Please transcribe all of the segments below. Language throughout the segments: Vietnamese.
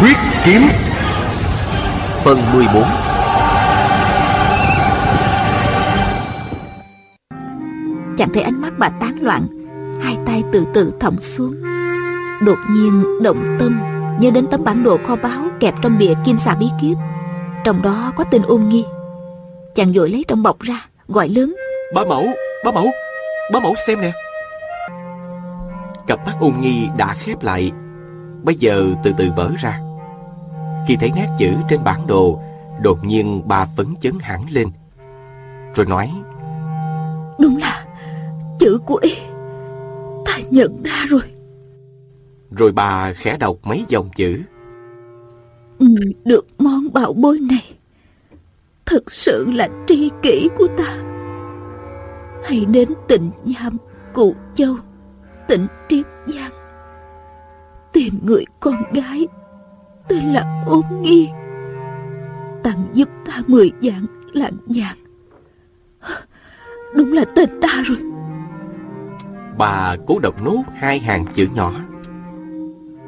Huyết kiếm. Phần 14 Chẳng thấy ánh mắt bà tán loạn Hai tay từ từ thõng xuống. Đột nhiên động tâm Nhớ đến tấm bản đồ kho báu Kẹp trong bìa kim xà bí kíp. Trong đó có tên ôn nghi. Chàng vội lấy trong bọc ra Gọi lớn. Bá mẫu, bá mẫu Bá mẫu xem nè. Cặp mắt ôn nghi đã khép lại Bây giờ từ từ mở ra Khi thấy nét chữ trên bản đồ Đột nhiên bà phấn chấn hẳn lên. Rồi nói Đúng là chữ của y. Ta nhận ra rồi. Rồi bà khẽ đọc mấy dòng chữ. Người được món bảo bối này. Thật sự là tri kỷ của ta. Hãy đến tỉnh nham Cụ Châu Tỉnh Triết Giang Tìm người con gái Tên là Ôn Nghi. Tặng giúp ta mười dạng lạng vàng Đúng là tên ta rồi. Bà cố đọc nốt hai hàng chữ nhỏ.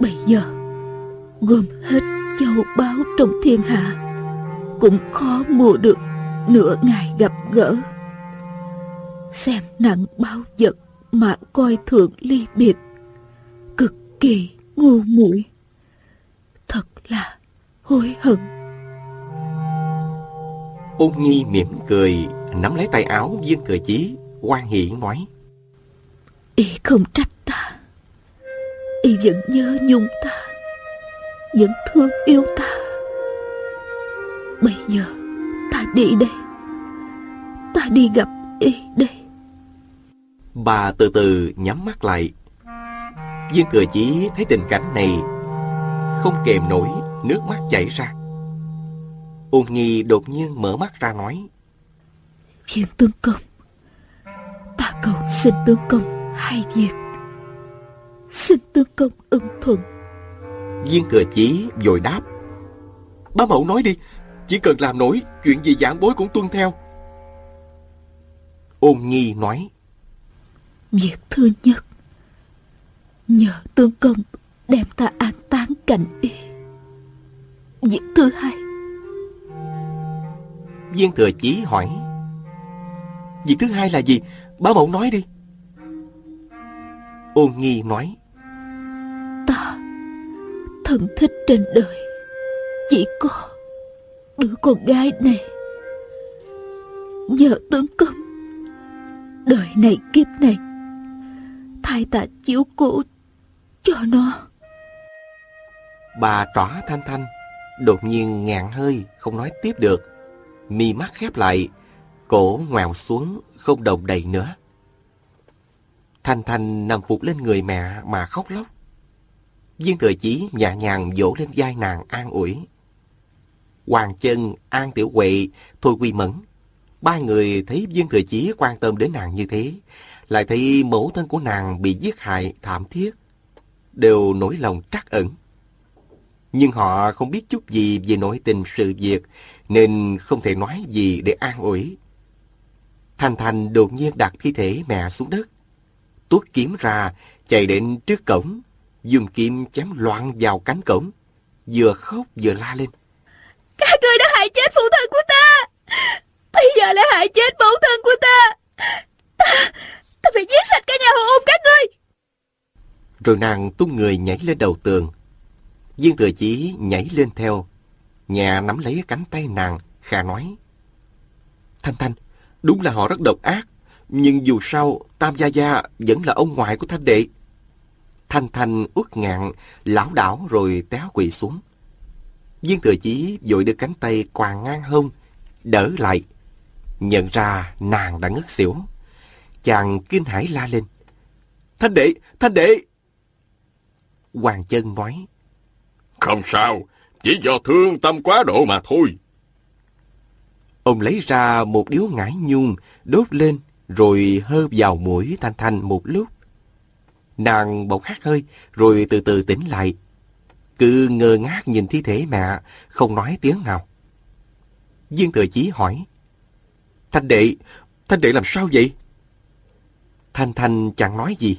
Bây giờ Gom hết châu báu trong thiên hạ Cũng khó mua được Nửa ngày gặp gỡ. Xem nặng bao vật Mà coi thường ly biệt. Cực kỳ ngu muội là hối hận. Ôn nhi mỉm cười Nắm lấy tay áo viên cờ chí quan hỷ nói. Y không trách ta. Y vẫn nhớ nhung ta. Vẫn thương yêu ta. Bây giờ ta đi đây. Ta đi gặp Y đây. Bà từ từ nhắm mắt lại. Viên cờ chí thấy tình cảnh này Không kềm nổi Nước mắt chảy ra. Ôn nghi đột nhiên mở mắt ra nói Viên tướng công Ta cầu xin tướng công hai việc. Xin tướng công ưng thuận. Viên cờ chí vội đáp Bá mẫu nói đi Chỉ cần làm nổi Chuyện gì giảng bối cũng tuân theo. Ôn nghi nói Việc thứ nhất Nhờ tướng công Đem ta an táng cạnh y Việc thứ hai. Viên thừa chí hỏi Việc thứ hai là gì? Bá mẫu nói đi. Ôn nghi nói Ta Thân thích trên đời. Chỉ có Đứa con gái này. Nhờ tướng công Đời này kiếp này Thay ta chiếu cố Cho nó. Bà trỏ thanh thanh Đột nhiên ngạn hơi Không nói tiếp được Mi mắt khép lại Cổ ngoèo xuống Không đồng đầy nữa Thanh Thanh nằm phục lên người mẹ mà khóc lóc. Viên thừa chí nhẹ nhàng vỗ lên vai nàng an ủi. Hoàng chân, An Tiểu Huệ, Thôi Quy Mẫn. Ba người thấy viên thừa chí quan tâm đến nàng như thế, lại thấy mẫu thân của nàng bị giết hại thảm thiết, đều nỗi lòng trắc ẩn. Nhưng họ không biết chút gì về nỗi tình sự việc, nên không thể nói gì để an ủi. Thanh Thanh đột nhiên đặt thi thể mẹ xuống đất, tuốt kiếm ra, chạy đến trước cổng, dùng kiếm chém loạn vào cánh cổng, vừa khóc vừa la lên. Các người đã hại chết phụ thân của ta, bây giờ lại hại chết mẫu thân của ta. Ta, ta phải giết sạch cả nhà họ ôm các ngươi. Rồi nàng tung người nhảy lên đầu tường. Viên thừa chí nhảy lên theo. Nhà nắm lấy cánh tay nàng, khà nói. Thanh Thanh, đúng là họ rất độc ác. Nhưng dù sao, Tam Gia Gia vẫn là ông ngoại của Thanh Đệ. Thanh Thanh uất ngạn, lão đảo rồi té quỵ xuống. Viên thừa chí vội đưa cánh tay quàng ngang hông, đỡ lại. Nhận ra nàng đã ngất xỉu. Chàng kinh hãi la lên. Thanh Đệ, Thanh Đệ! Hoàng chân nói. Không sao, chỉ do thương tâm quá độ mà thôi. Ông lấy ra một điếu ngải nhung, đốt lên, rồi hơ vào mũi Thanh Thanh một lúc. Nàng bỗng hát hơi, rồi từ từ tỉnh lại. Cứ ngơ ngác nhìn thi thể mẹ, không nói tiếng nào. viên Thừa Chí hỏi. Thanh đệ, Thanh đệ làm sao vậy? Thanh Thanh chẳng nói gì.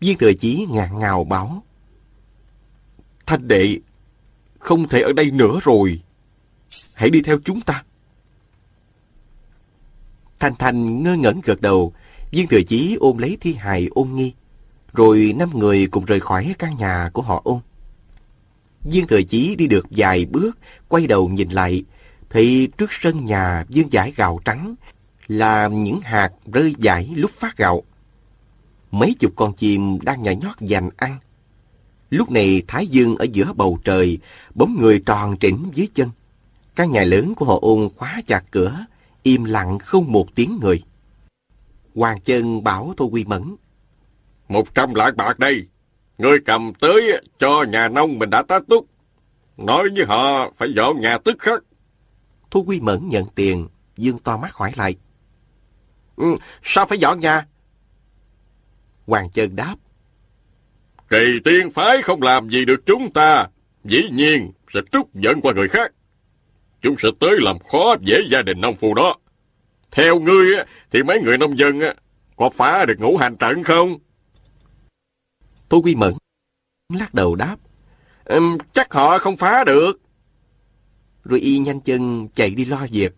Viên Thừa Chí ngạn ngào báo. Thanh đệ, không thể ở đây nữa rồi. Hãy đi theo chúng ta. Thanh Thanh ngơ ngẩn gật đầu, Viên Thừa Chí ôm lấy thi hài ôn nghi, rồi năm người cùng rời khỏi căn nhà của họ ôn. Viên Thừa Chí đi được vài bước, quay đầu nhìn lại, thì trước sân nhà dương giải gạo trắng là những hạt rơi dải lúc phát gạo. Mấy chục con chim đang nhảy nhót giành ăn. Lúc này Thái Dương ở giữa bầu trời, bóng người tròn trĩnh dưới chân. Căn nhà lớn của họ ôn khóa chặt cửa, im lặng không một tiếng người. Hoàng chân bảo Tô Quy Mẫn. Một trăm lạng bạc đây, ngươi cầm tới cho nhà nông mình đã tá túc. Nói với họ phải dọn nhà tức khắc. Thu Quy Mẫn nhận tiền, Dương to mắt hỏi lại. Ừ, sao phải dọn nhà? Hoàng Trân đáp. Kỳ tiên phái không làm gì được chúng ta, dĩ nhiên sẽ trút giận qua người khác. Chúng sẽ tới làm khó dễ gia đình nông phu đó. Theo ngươi thì mấy người nông dân có phá được ngũ hành trận không? Tô Quy Mẫn lắc đầu đáp. Um, chắc họ không phá được. Rồi y nhanh chân chạy đi lo việc.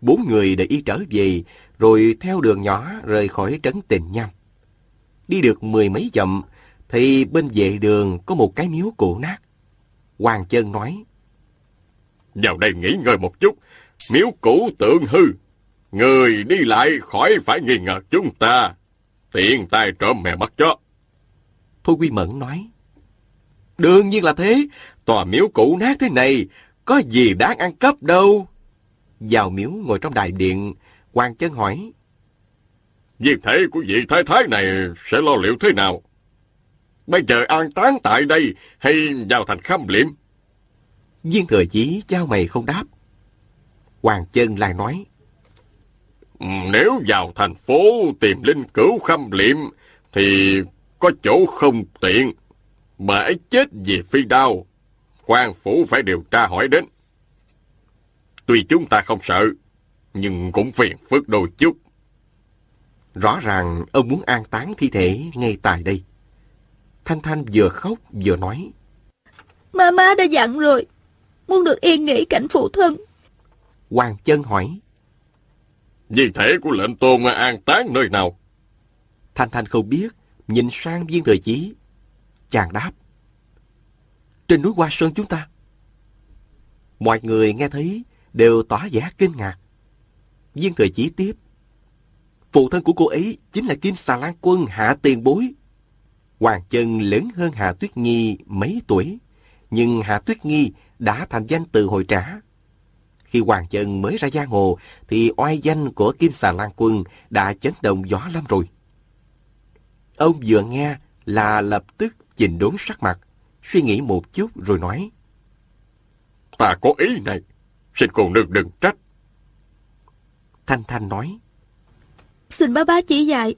Bốn người để y trở về, rồi theo đường nhỏ rời khỏi trấn tình nhâm. Đi được mười mấy dặm, thì bên vệ đường có một cái miếu cổ nát. Hoàng chân nói. Vào đây nghỉ ngơi một chút, miếu cũ tượng hư. Người đi lại khỏi phải nghi ngờ chúng ta. Tiện tay trộm mè bắt chó. Thôi Quy Mẫn nói. Đương nhiên là thế. Tòa miếu cũ nát thế này, có gì đáng ăn cắp đâu. Vào miếu ngồi trong đại điện, Hoàng chân hỏi. Việc thể của vị thái thái này sẽ lo liệu thế nào? Bây giờ an táng tại đây hay vào thành khâm liệm? Viên thừa chí trao mày không đáp. Hoàng chân lại nói. Nếu vào thành phố tìm linh cửu khâm liệm thì có chỗ không tiện. Mà ấy chết vì phi đao. quan phủ phải điều tra hỏi đến. Tuy chúng ta không sợ, nhưng cũng phiền phức đôi chút. Rõ ràng ông muốn an táng thi thể ngay tại đây. Thanh Thanh vừa khóc vừa nói. Mama đã dặn rồi, muốn được yên nghỉ cảnh phụ thân. Hoàng chân hỏi. Di thể của lệnh tôn an táng nơi nào? Thanh Thanh không biết, nhìn sang viên thời chí. Chàng đáp. Trên núi Hoa Sơn chúng ta. Mọi người nghe thấy đều tỏ vẻ kinh ngạc. Viên thời chí tiếp. Phụ thân của cô ấy chính là Kim Xà Lan Quân Hạ Tiền Bối. Hoàng Chân lớn hơn Hạ Tuyết Nghi mấy tuổi, nhưng Hạ Tuyết Nghi đã thành danh từ hồi trả. Khi Hoàng Chân mới ra giang hồ, thì oai danh của Kim Xà Lan Quân đã chấn động gió lắm rồi. Ông vừa nghe là lập tức chỉnh đốn sắc mặt, suy nghĩ một chút rồi nói. Ta có ý này, xin cô nương đừng trách. Thanh Thanh nói. Xin bá bá chỉ dạy.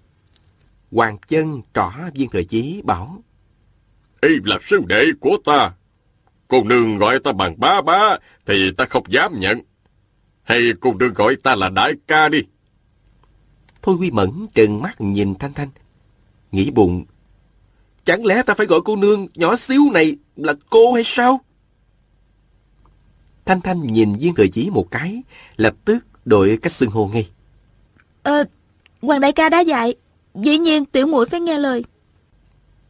Hoàng chân trỏ viên thời chí bảo. Y là sư đệ của ta. Cô nương gọi ta bằng bá bá thì ta không dám nhận. Hay cô nương gọi ta là đại ca đi. Thôi Quy Mẫn trừng mắt nhìn Thanh Thanh. Nghĩ bụng. Chẳng lẽ ta phải gọi cô nương nhỏ xíu này là cô hay sao? Thanh Thanh nhìn viên thời chí một cái, lập tức đổi cách xưng hô ngay. Ờ, Hoàng đại ca đã dạy, dĩ nhiên tiểu muội phải nghe lời.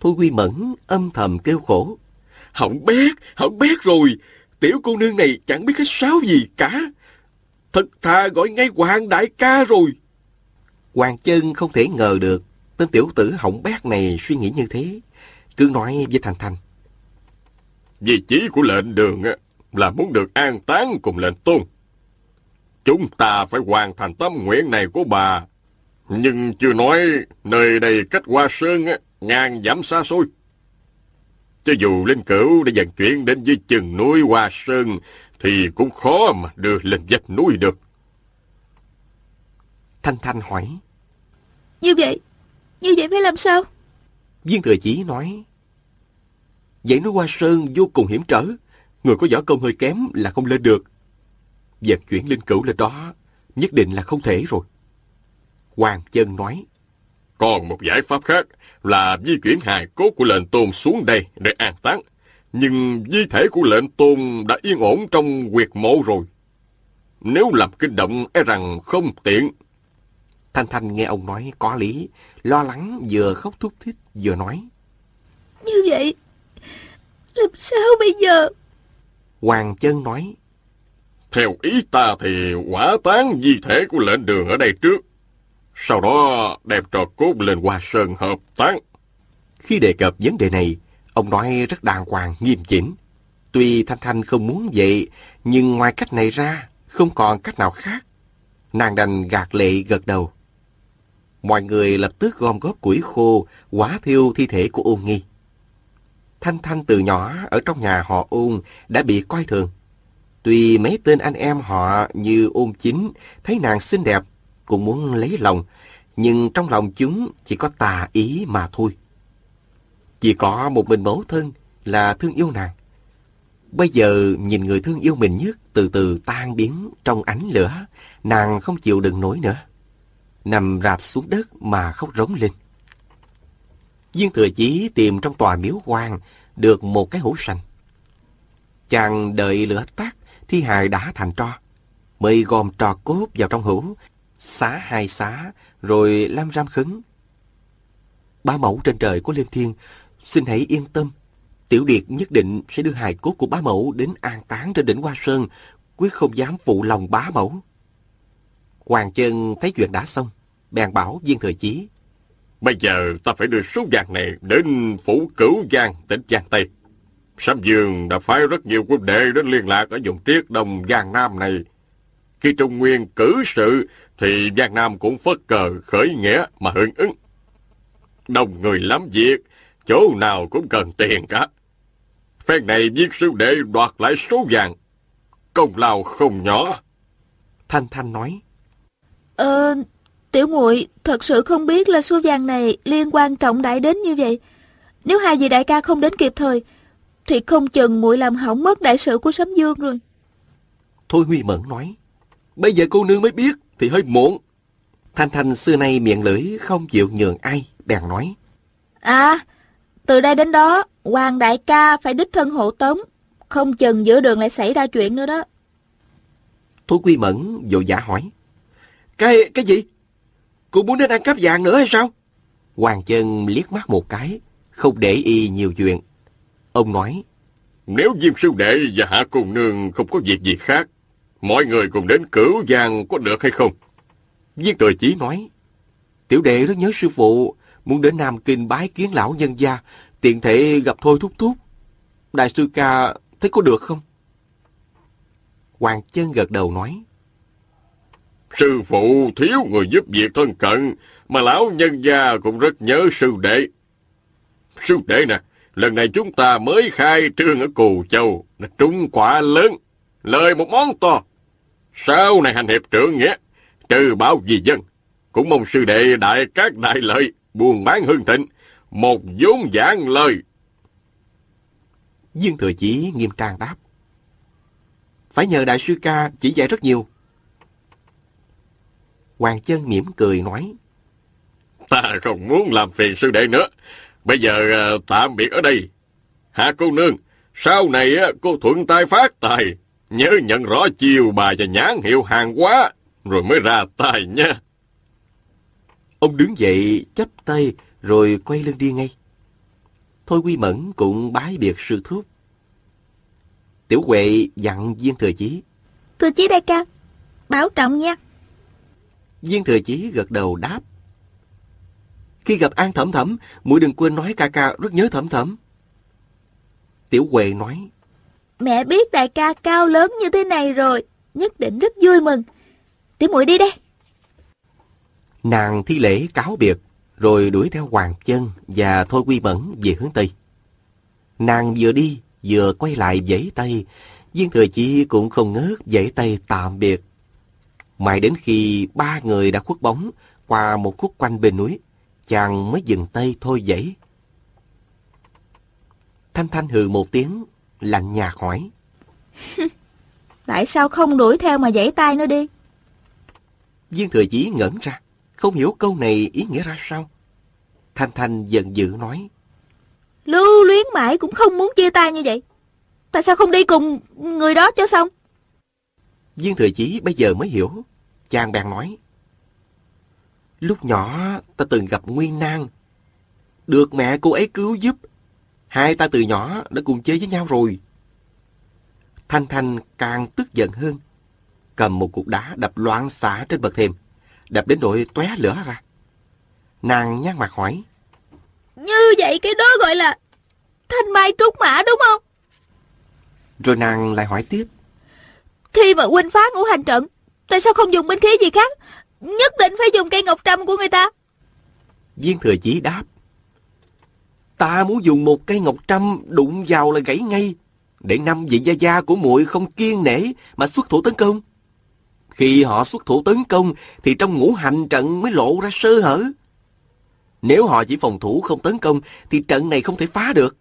Thôi Quy Mẫn âm thầm kêu khổ. Hỏng bét, hỏng bét rồi, tiểu cô nương này chẳng biết cái sáo gì cả. Thật thà gọi ngay Hoàng đại ca rồi. Hoàng chân không thể ngờ được tên tiểu tử hỏng bét này suy nghĩ như thế. Cứ nói với Thành Thành. Vì chí của lệnh đường là muốn được an táng cùng lệnh tôn. Chúng ta phải hoàn thành tâm nguyện này của bà nhưng chưa nói nơi đây cách Hoa Sơn ngàn dặm xa xôi. cho dù lên cửu để vận chuyển đến dưới chân núi Hoa Sơn, thì cũng khó mà đưa lên vách núi được. Thanh Thanh hỏi. Như vậy, như vậy phải làm sao? Viên Thừa Chí nói. Dãy núi Hoa Sơn vô cùng hiểm trở. Người có võ công hơi kém là không lên được. Vận chuyển linh cửu lên đó nhất định là không thể rồi. Hoàng Chân nói. Còn một giải pháp khác là di chuyển hài cốt của lệnh tôn xuống đây để an táng. Nhưng di thể của lệnh tôn đã yên ổn trong quyệt mộ rồi. Nếu làm kinh động e rằng không tiện. Thanh Thanh nghe ông nói có lý, lo lắng vừa khóc thúc thích vừa nói. Như vậy, làm sao bây giờ? Hoàng Chân nói. Theo ý ta thì quả tán di thể của lệnh đường ở đây trước. Sau đó đem trò cốt lên Hoa Sơn hợp tán. Khi đề cập vấn đề này, ông nói rất đàng hoàng, nghiêm chỉnh. Tuy Thanh Thanh không muốn vậy, nhưng ngoài cách này ra, không còn cách nào khác. Nàng đành gạt lệ gật đầu. Mọi người lập tức gom góp củi khô, quá thiêu thi thể của ôn nghi. Thanh Thanh từ nhỏ ở trong nhà họ ôn đã bị coi thường. Tuy mấy tên anh em họ như ôn chính thấy nàng xinh đẹp, cũng muốn lấy lòng, nhưng trong lòng chúng chỉ có tà ý mà thôi. Chỉ có một mình mẫu thân là thương yêu nàng. Bây giờ nhìn người thương yêu mình nhất từ từ tan biến trong ánh lửa, nàng không chịu đựng nổi nữa. Nằm rạp xuống đất mà khóc rống lên. Viên thừa chí tìm trong tòa miếu quan được một cái hũ sành. Chàng đợi lửa tắt, thi hài đã thành tro. Mới gom trò cốt vào trong hũ, xá hai xá, rồi lam ram khấn. Ba mẫu trên trời của Liên Thiên, xin hãy yên tâm. Tiểu Điệt nhất định sẽ đưa hài cốt của bá mẫu đến an táng trên đỉnh Hoa Sơn, quyết không dám phụ lòng bá mẫu. Hoàng chân thấy chuyện đã xong, bèn bảo viên thời chí. Bây giờ ta phải đưa số vàng này đến phủ cửu giang tỉnh Giang Tây. Sâm Dương đã phái rất nhiều quân đệ đến liên lạc ở vùng triết đông Giang Nam này. Khi Trung Nguyên cử sự thì Giang Nam cũng phất cờ khởi nghĩa mà hưởng ứng. Đông người lắm việc, chỗ nào cũng cần tiền cả. Phen này giết sư đệ đoạt lại số vàng. Công lao không nhỏ. Thanh Thanh nói. Ờ, tiểu muội thật sự không biết là số vàng này liên quan trọng đại đến như vậy. Nếu hai vị đại ca không đến kịp thời, thì không chừng muội làm hỏng mất đại sự của Sấm Dương rồi. Thôi Huy Mẫn nói. Bây giờ cô nương mới biết thì hơi muộn. Thanh Thanh xưa nay miệng lưỡi không chịu nhường ai, bèn nói. À, từ đây đến đó, Hoàng đại ca phải đích thân hộ tống. Không chừng giữa đường lại xảy ra chuyện nữa đó. Thôi Quy Mẫn vội giả hỏi. Cái, cái gì? Cô muốn đến ăn cắp vàng nữa hay sao? Hoàng chân liếc mắt một cái, không để y nhiều chuyện. Ông nói. Nếu Diêm Sư Đệ và Hạ Cùng Nương không có việc gì khác, mọi người cùng đến cửu giang có được hay không? Viên Thừa Chí nói. Tiểu đệ rất nhớ sư phụ, muốn đến Nam Kinh bái kiến lão nhân gia, tiện thể gặp thôi thúc thúc. Đại sư ca thấy có được không? Hoàng chân gật đầu nói. Sư phụ thiếu người giúp việc thân cận, mà lão nhân gia cũng rất nhớ sư đệ. Sư đệ nè, lần này chúng ta mới khai trương ở Cù Châu, là trúng quả lớn, lời một món to. Sau này hành hiệp trưởng nghĩa, trừ bảo vì dân, cũng mong sư đệ đại các đại lợi, buôn bán hương thịnh, một vốn giảng lời. Dương Thừa Chí nghiêm trang đáp. Phải nhờ đại sư ca chỉ dạy rất nhiều. Hoàng chân mỉm cười nói. Ta không muốn làm phiền sư đệ nữa. Bây giờ uh, tạm biệt ở đây. Hạ cô nương, sau này uh, cô thuận tay phát tài. Nhớ nhận rõ chiều bà và nhãn hiệu hàng hóa, rồi mới ra tài nha. Ông đứng dậy, chấp tay, rồi quay lưng đi ngay. Thôi Quy Mẫn cũng bái biệt sư thúc. Tiểu Huệ dặn Viên Thừa Chí. Thừa Chí đại ca, bảo trọng nha. Viên Thừa Chí gật đầu đáp. Khi gặp An Thẩm Thẩm, muội đừng quên nói ca ca rất nhớ Thẩm Thẩm. Tiểu Huệ nói. Mẹ biết đại ca cao lớn như thế này rồi, nhất định rất vui mừng. Tiểu muội đi đây. Nàng thi lễ cáo biệt, rồi đuổi theo Hoàng Chân và Thôi Quy Mẫn về hướng Tây. Nàng vừa đi, vừa quay lại giãy tay. Viên thừa chi cũng không ngớt giãy tay tạm biệt. Mãi đến khi ba người đã khuất bóng qua một khúc quanh bên núi, chàng mới dừng tay thôi giãy. Thanh Thanh hừ một tiếng, lạnh nhạt hỏi. Tại sao không đuổi theo mà giãy tay nó đi? Viên thừa chí ngẩn ra, không hiểu câu này ý nghĩa ra sao. Thanh Thanh giận dữ nói. Lưu luyến mãi cũng không muốn chia tay như vậy. Tại sao không đi cùng người đó cho xong? Viên thừa chí bây giờ mới hiểu. Chàng bèn nói. Lúc nhỏ ta từng gặp nguyên nan. Được mẹ cô ấy cứu giúp. Hai ta từ nhỏ đã cùng chơi với nhau rồi. Thanh Thanh càng tức giận hơn. Cầm một cục đá đập loạn xả trên bậc thềm. Đập đến nỗi tóe lửa ra. Nàng nhăn mặt hỏi. Như vậy cái đó gọi là thanh mai trúc mã đúng không? Rồi nàng lại hỏi tiếp. Khi mà huynh phá ngũ hành trận, tại sao không dùng binh khí gì khác? Nhất định phải dùng cây ngọc trăm của người ta. Viên thừa chí đáp. Ta muốn dùng một cây ngọc trăm đụng vào là gãy ngay, để năm vị gia gia của muội không kiên nể mà xuất thủ tấn công. Khi họ xuất thủ tấn công thì trong ngũ hành trận mới lộ ra sơ hở. Nếu họ chỉ phòng thủ không tấn công thì trận này không thể phá được.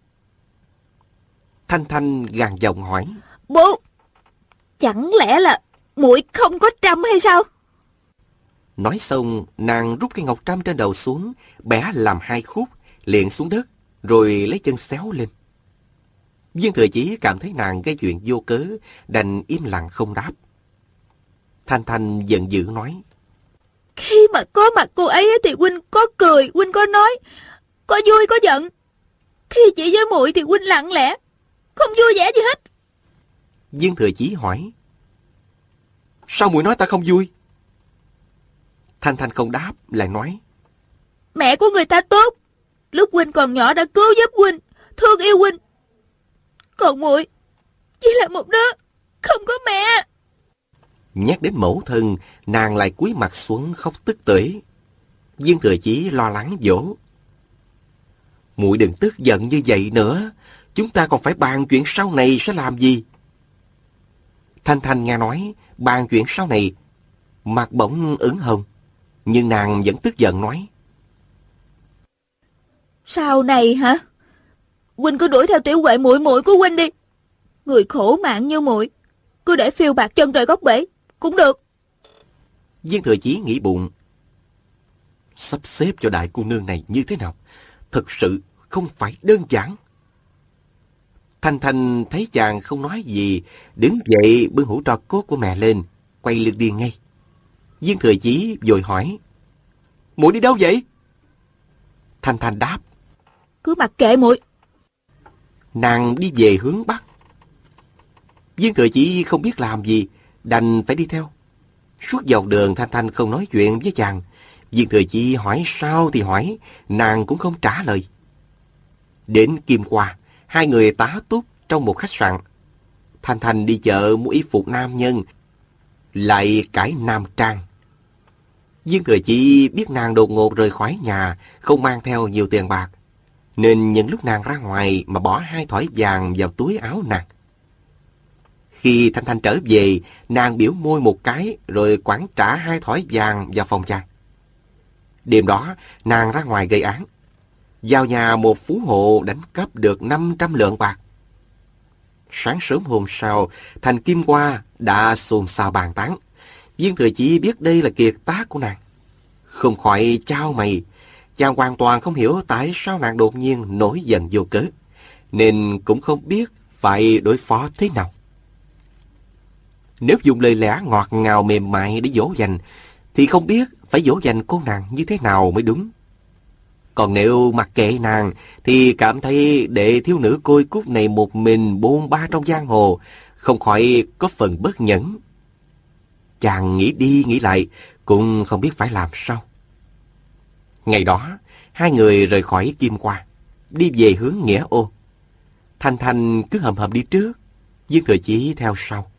Thanh Thanh gàn giọng hỏi. Bố, chẳng lẽ là muội không có trăm hay sao? Nói xong, nàng rút cây ngọc trăm trên đầu xuống, bẻ làm hai khúc, liền xuống đất, rồi lấy chân xéo lên. Viên thừa chí cảm thấy nàng gây chuyện vô cớ, đành im lặng không đáp. Thanh Thanh giận dữ nói. Khi mà có mặt cô ấy thì huynh có cười, huynh có nói, có vui có giận. Khi chỉ với muội thì huynh lặng lẽ, không vui vẻ gì hết. Viên thừa chí hỏi. Sao muội nói ta không vui? Thanh Thanh không đáp, lại nói. Mẹ của người ta tốt. Lúc huynh còn nhỏ đã cứu giúp huynh, thương yêu huynh. Còn muội chỉ là một đứa không có mẹ. Nhắc đến mẫu thân, nàng lại cúi mặt xuống khóc tức tưởi. Viên thừa chí lo lắng dỗ. muội đừng tức giận như vậy nữa. Chúng ta còn phải bàn chuyện sau này sẽ làm gì. Thanh Thanh nghe nói, bàn chuyện sau này, mặt bỗng ửng hồng. Nhưng nàng vẫn tức giận nói. Sau này hả? Huynh cứ đuổi theo tiểu huệ muội muội của huynh đi. Người khổ mạng như muội, cứ để phiêu bạc chân trời góc bể cũng được. Viên thừa chí nghĩ bụng. Sắp xếp cho đại cô nương này như thế nào? Thực sự không phải đơn giản. Thanh Thanh thấy chàng không nói gì, đứng dậy bưng hũ trò cốt của mẹ lên, quay lưng đi ngay. Viên thừa chí vội hỏi. muội đi đâu vậy? Thanh Thanh đáp. Cứ mặc kệ muội. Nàng đi về hướng Bắc. Viên thừa chỉ không biết làm gì, đành phải đi theo. Suốt dọc đường Thanh Thanh không nói chuyện với chàng. Viên thừa chi hỏi sao thì hỏi, nàng cũng không trả lời. Đến Kim Hoa, hai người tá túc trong một khách sạn. Thanh Thanh đi chợ mua y phục nam nhân, lại cải nam trang. Viên thừa chi biết nàng đột ngột rời khỏi nhà, không mang theo nhiều tiền bạc. Nên những lúc nàng ra ngoài mà bỏ hai thỏi vàng vào túi áo nàng. Khi Thanh Thanh trở về, nàng biểu môi một cái rồi quảng trả hai thỏi vàng vào phòng chàng. Đêm đó, nàng ra ngoài gây án. Vào nhà một phú hộ đánh cắp được 500 lượng bạc. Sáng sớm hôm sau, Thành Kim Hoa đã xôn xao bàn tán. Viên Thừa Chỉ biết đây là kiệt tác của nàng. Không khỏi trao mày, chàng hoàn toàn không hiểu tại sao nàng đột nhiên nổi giận vô cớ, nên cũng không biết phải đối phó thế nào. Nếu dùng lời lẽ ngọt ngào mềm mại để dỗ dành, thì không biết phải dỗ dành cô nàng như thế nào mới đúng. Còn nếu mặc kệ nàng, thì cảm thấy để thiếu nữ côi cút này một mình bôn ba trong giang hồ, không khỏi có phần bất nhẫn. Chàng nghĩ đi nghĩ lại, cũng không biết phải làm sao. Ngày đó, hai người rời khỏi Kim Qua, đi về hướng Nghĩa Ô. Thanh Thanh cứ hầm hầm đi trước, Dương Thừa Chí theo sau.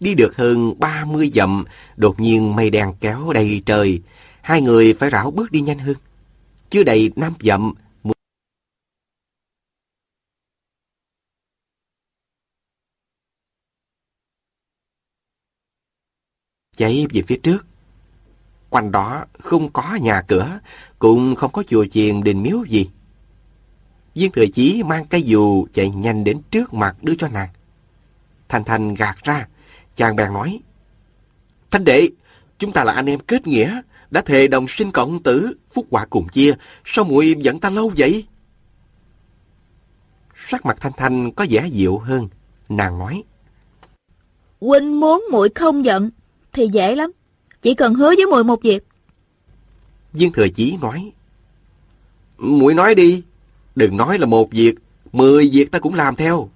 Đi được hơn ba mươi dặm, đột nhiên mây đen kéo đầy trời, hai người phải rảo bước đi nhanh hơn. Chưa đầy năm dặm, cháy về phía trước. Quanh đó không có nhà cửa, cũng không có chùa chiền đình miếu gì. Viên thừa chí mang cây dù chạy nhanh đến trước mặt đưa cho nàng. Thanh Thanh gạt ra, chàng bèn nói. Thanh đệ, chúng ta là anh em kết nghĩa, đã thề đồng sinh cộng tử, phúc quả cùng chia, sao muội giận ta lâu vậy? Sắc mặt Thanh Thanh có vẻ dịu hơn, nàng nói. Huynh muốn muội không giận, thì dễ lắm. Chỉ cần hứa với muội một việc. Viên thừa chí nói. muội nói đi, đừng nói là một việc, mười việc ta cũng làm theo.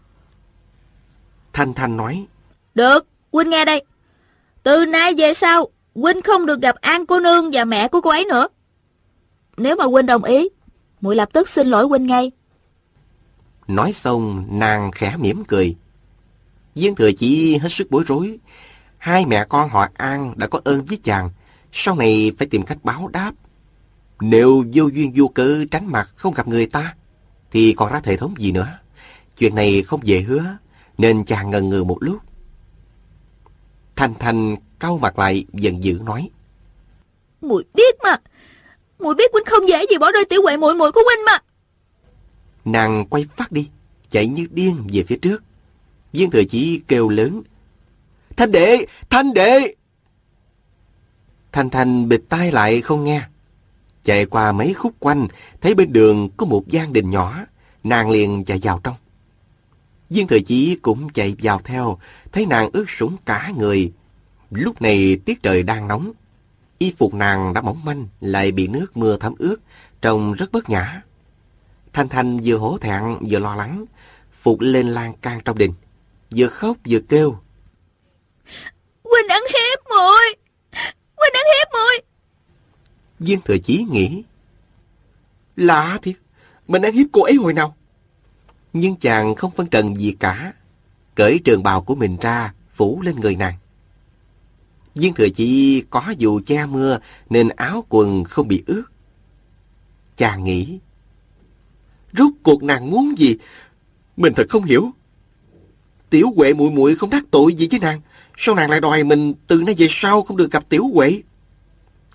Thanh Thanh nói. Được, Huynh nghe đây. Từ nay về sau, Huynh không được gặp An cô nương và mẹ của cô ấy nữa. Nếu mà Huynh đồng ý, muội lập tức xin lỗi Huynh ngay. Nói xong, nàng khẽ mỉm cười. Viên thừa chỉ hết sức bối rối. Hai mẹ con họ An đã có ơn với chàng, sau này phải tìm cách báo đáp. Nếu vô duyên vô cớ tránh mặt không gặp người ta, thì còn ra thể thống gì nữa. Chuyện này không dễ hứa, nên chàng ngần ngừ một lúc. Thanh Thanh cau mặt lại dần dữ nói. Muội biết mà, muội biết huynh không dễ gì bỏ rơi tiểu huệ muội muội của huynh mà. Nàng quay phát đi, chạy như điên về phía trước. Viên thừa chỉ kêu lớn. Thanh đệ! Thanh đệ! Thanh Thanh bịt tai lại không nghe. Chạy qua mấy khúc quanh, thấy bên đường có một gian đình nhỏ, nàng liền chạy vào trong. Viên thời chỉ cũng chạy vào theo, thấy nàng ướt sũng cả người. Lúc này tiết trời đang nóng. Y phục nàng đã mỏng manh, lại bị nước mưa thấm ướt, trông rất bất nhã. Thanh Thanh vừa hổ thẹn vừa lo lắng, phục lên lan can trong đình, vừa khóc vừa kêu. Huynh ăn hiếp muội, Huynh ăn hiếp muội. Viên thừa chí nghĩ, lạ thiệt, mình ăn hiếp cô ấy hồi nào? Nhưng chàng không phân trần gì cả, cởi trường bào của mình ra, phủ lên người nàng. Viên thừa chí có dù che mưa nên áo quần không bị ướt. Chàng nghĩ, Rốt cuộc nàng muốn gì? Mình thật không hiểu. Tiểu Huệ muội muội không đắc tội gì với nàng. Sao nàng lại đòi mình từ nay về sau không được gặp Tiểu Huệ?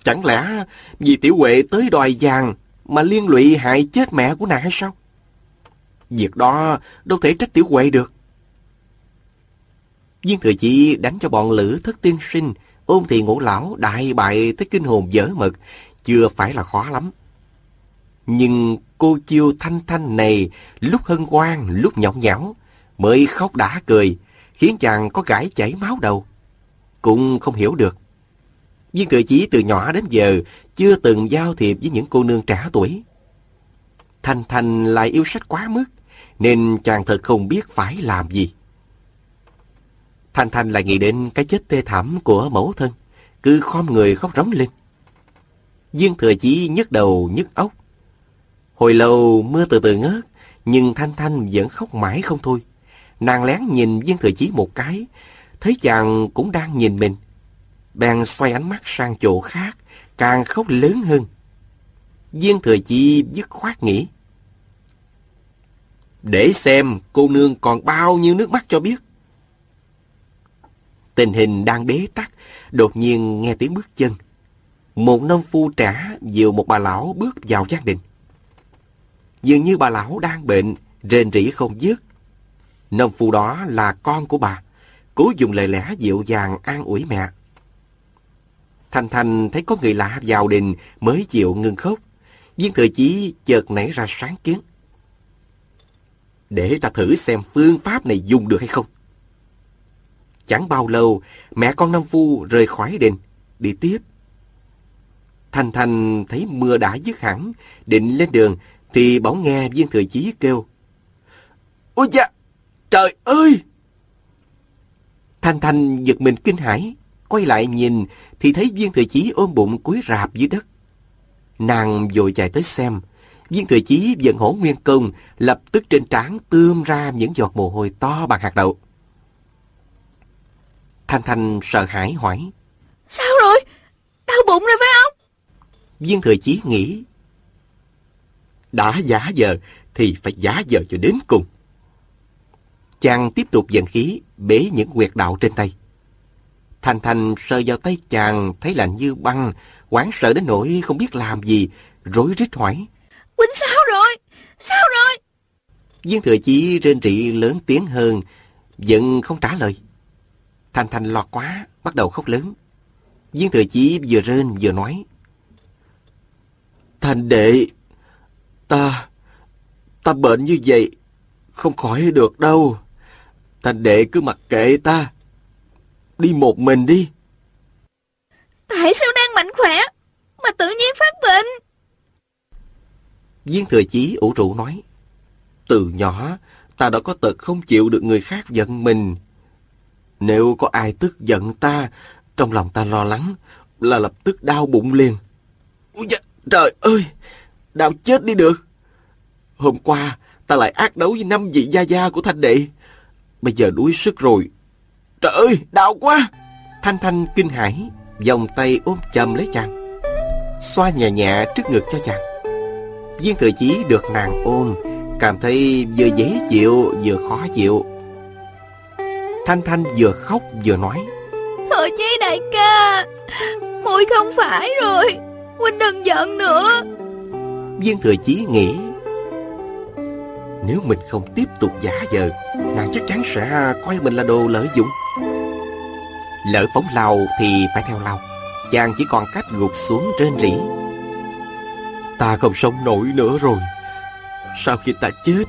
Chẳng lẽ vì Tiểu Huệ tới đòi vàng mà liên lụy hại chết mẹ của nàng hay sao? Việc đó đâu thể trách Tiểu Huệ được. Viên thừa chi đánh cho bọn lữ thất tiên sinh, ôm thì ngũ lão đại bại tới kinh hồn dở mật, chưa phải là khó lắm. Nhưng cô chiêu thanh thanh này lúc hân hoan, lúc nhõng nhẽo, mới khóc đã cười, khiến chàng có gãi chảy máu đầu. Cũng không hiểu được. Viên thừa chí từ nhỏ đến giờ chưa từng giao thiệp với những cô nương trẻ tuổi. Thanh Thanh lại yêu sách quá mức, nên chàng thật không biết phải làm gì. Thanh Thanh lại nghĩ đến cái chết tê thảm của mẫu thân, cứ khom người khóc rống lên. Viên thừa chí nhức đầu nhức óc, Hồi lâu mưa từ từ ngớt, nhưng Thanh Thanh vẫn khóc mãi không thôi. Nàng lén nhìn viên thừa chí một cái, thấy chàng cũng đang nhìn mình. Bèn xoay ánh mắt sang chỗ khác, càng khóc lớn hơn. Viên thừa chí dứt khoát nghĩ. Để xem cô nương còn bao nhiêu nước mắt cho biết. Tình hình đang bế tắc, đột nhiên nghe tiếng bước chân. Một nông phu trẻ dìu một bà lão bước vào gia đình. Dường như bà lão đang bệnh, rên rỉ không dứt. Nông phu đó là con của bà, cố dùng lời lẽ dịu dàng an ủi mẹ. Thanh Thanh thấy có người lạ vào đình mới chịu ngưng khóc. Viên thừa chí chợt nảy ra sáng kiến. Để ta thử xem phương pháp này dùng được hay không. Chẳng bao lâu, mẹ con Nam Phu rời khỏi đình, đi tiếp. Thanh Thanh thấy mưa đã dứt hẳn, định lên đường thì bỗng nghe viên thừa chí kêu. Ôi da! Trời ơi! Thanh Thanh giật mình kinh hãi, quay lại nhìn thì thấy viên thừa chí ôm bụng cúi rạp dưới đất. Nàng vội chạy tới xem, viên thừa chí vận hổ nguyên công, lập tức trên trán tươm ra những giọt mồ hôi to bằng hạt đậu. Thanh Thanh sợ hãi hỏi. Sao rồi? Đau bụng rồi phải không? Viên thừa chí nghĩ đã giả giờ thì phải giả giờ cho đến cùng. Chàng tiếp tục dần khí bế những quyệt đạo trên tay. Thanh Thanh sờ vào tay chàng, thấy lạnh như băng, hoảng sợ đến nỗi không biết làm gì, rối rít hỏi. Huynh sao rồi? Sao rồi? Viên thừa chí rên rỉ lớn tiếng hơn, vẫn không trả lời. Thanh Thanh lo quá, bắt đầu khóc lớn. Viên thừa chí vừa rên vừa nói. Thành đệ, ta, ta bệnh như vậy, không khỏi được đâu. Thành đệ cứ mặc kệ ta, đi một mình đi. Tại sao đang mạnh khỏe, mà tự nhiên phát bệnh? Viên thừa chí ủ rũ nói. Từ nhỏ, ta đã có tật không chịu được người khác giận mình. Nếu có ai tức giận ta, trong lòng ta lo lắng, là lập tức đau bụng liền. Ôi da, trời ơi, đau chết đi được. Hôm qua, ta lại ác đấu với năm vị gia gia của Thanh Đệ. Bây giờ đuối sức rồi. Trời ơi, đau quá. Thanh Thanh kinh hãi, vòng tay ôm chầm lấy chàng. Xoa nhẹ nhẹ trước ngực cho chàng. Viên thừa chí được nàng ôm, cảm thấy vừa dễ chịu vừa khó chịu. Thanh Thanh vừa khóc vừa nói. Thôi chí đại ca, muội không phải rồi, huynh đừng giận nữa. Viên thừa chí nghĩ Nếu mình không tiếp tục giả vờ Nàng chắc chắn sẽ coi mình là đồ lợi dụng. Lỡ phóng lao thì phải theo lao. Chàng chỉ còn cách gục xuống trên rỉ Ta không sống nổi nữa rồi. Sau khi ta chết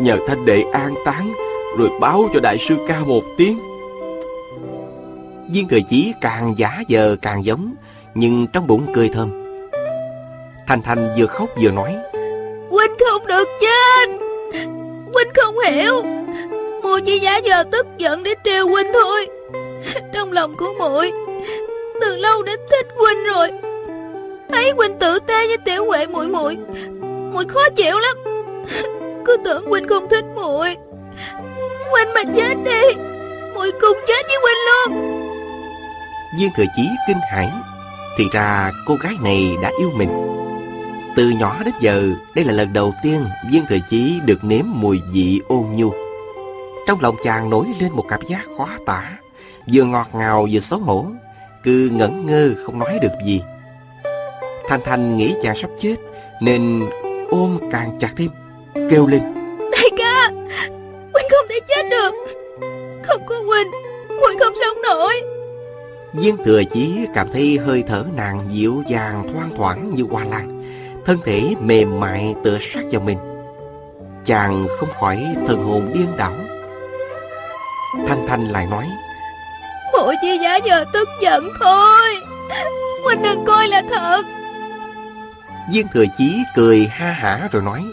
Nhờ thanh đệ an táng Rồi báo cho đại sư ca một tiếng. Viên thừa chí càng giả vờ càng giống Nhưng trong bụng cười thơm. Thanh Thanh vừa khóc vừa nói Huynh không được chết không hiểu. Muội chỉ giả giờ tức giận để trêu Huynh thôi. Trong lòng của muội, Từ lâu đã thích Huynh rồi. Thấy Huynh tự tê với tiểu huệ muội muội muội khó chịu lắm. Cứ tưởng Huynh không thích muội. Huynh mà chết đi, muội cùng chết với Huynh luôn. Viên thừa chí kinh hãi, Thì ra cô gái này đã yêu mình. Từ nhỏ đến giờ Đây là lần đầu tiên Viên thừa chí được nếm mùi vị ôn nhu. Trong lòng chàng nổi lên một cảm giác khó tả Vừa ngọt ngào vừa xấu hổ Cứ ngẩn ngơ không nói được gì. Thanh Thanh nghĩ chàng sắp chết Nên ôm càng chặt thêm Kêu lên. Đại ca Huynh không thể chết được. Không có Huynh Huynh không sống nổi. Viên thừa chí cảm thấy hơi thở nàng dịu dàng thoang thoảng như hoa lan Thân thể mềm mại tựa sát vào mình. Chàng không khỏi thần hồn điên đảo. Thanh Thanh lại nói Muội chỉ giả giờ tức giận thôi. Huynh đừng coi là thật. Viên thừa chí cười ha hả rồi nói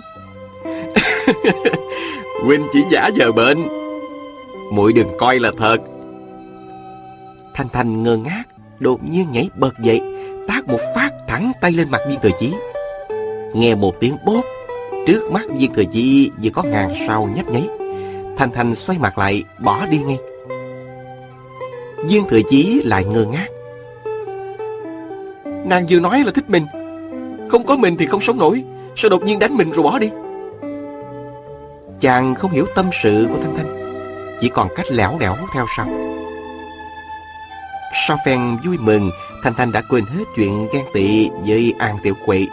Huynh chỉ giả vờ bệnh. Muội đừng coi là thật. Thanh Thanh ngơ ngác Đột nhiên nhảy bật dậy Tát một phát thẳng tay lên mặt viên thừa chí Nghe một tiếng bốp Trước mắt viên thừa chí Như có ngàn sao nhấp nháy. Thanh Thanh xoay mặt lại bỏ đi ngay. Viên thừa chí lại ngơ ngác. Nàng vừa nói là thích mình. Không có mình thì không sống nổi. Sao đột nhiên đánh mình rồi bỏ đi? Chàng không hiểu tâm sự của Thanh Thanh Chỉ còn cách lẻo đẻo theo sau. Sau phen vui mừng Thanh Thanh đã quên hết chuyện ghen tị với An Tiểu Quệ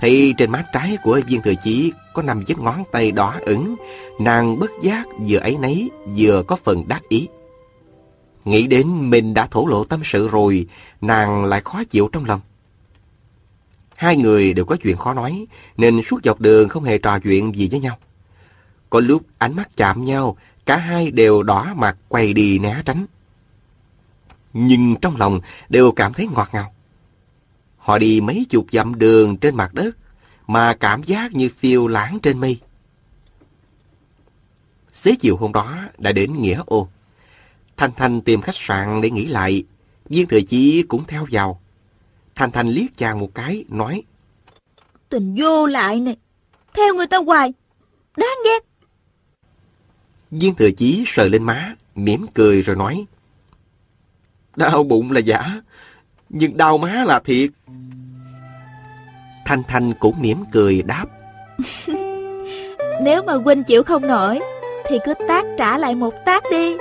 Thấy trên má trái của viên thừa chí Có năm vết ngón tay đỏ ửng. Nàng bất giác vừa ấy nấy Vừa có phần đắc ý. Nghĩ đến mình đã thổ lộ tâm sự rồi, Nàng lại khó chịu trong lòng. Hai người đều có chuyện khó nói, Nên suốt dọc đường không hề trò chuyện gì với nhau. Có lúc ánh mắt chạm nhau, Cả hai đều đỏ mặt quay đi né tránh. Nhưng trong lòng đều cảm thấy ngọt ngào. Họ đi mấy chục dặm đường trên mặt đất Mà cảm giác như phiêu lãng trên mây. Xế chiều hôm đó đã đến Nghĩa Ô. Thanh Thanh tìm khách sạn để nghỉ lại Viên Thừa Chí cũng theo vào. Thanh Thanh liếc chàng một cái, nói Tình vô lại này Theo người ta hoài Đáng ghét. Viên Thừa Chí sờ lên má, mỉm cười rồi nói Đau bụng là giả Nhưng đau má là thiệt Thanh Thanh cũng mỉm cười đáp Nếu mà huynh chịu không nổi Thì cứ tác trả lại một tác đi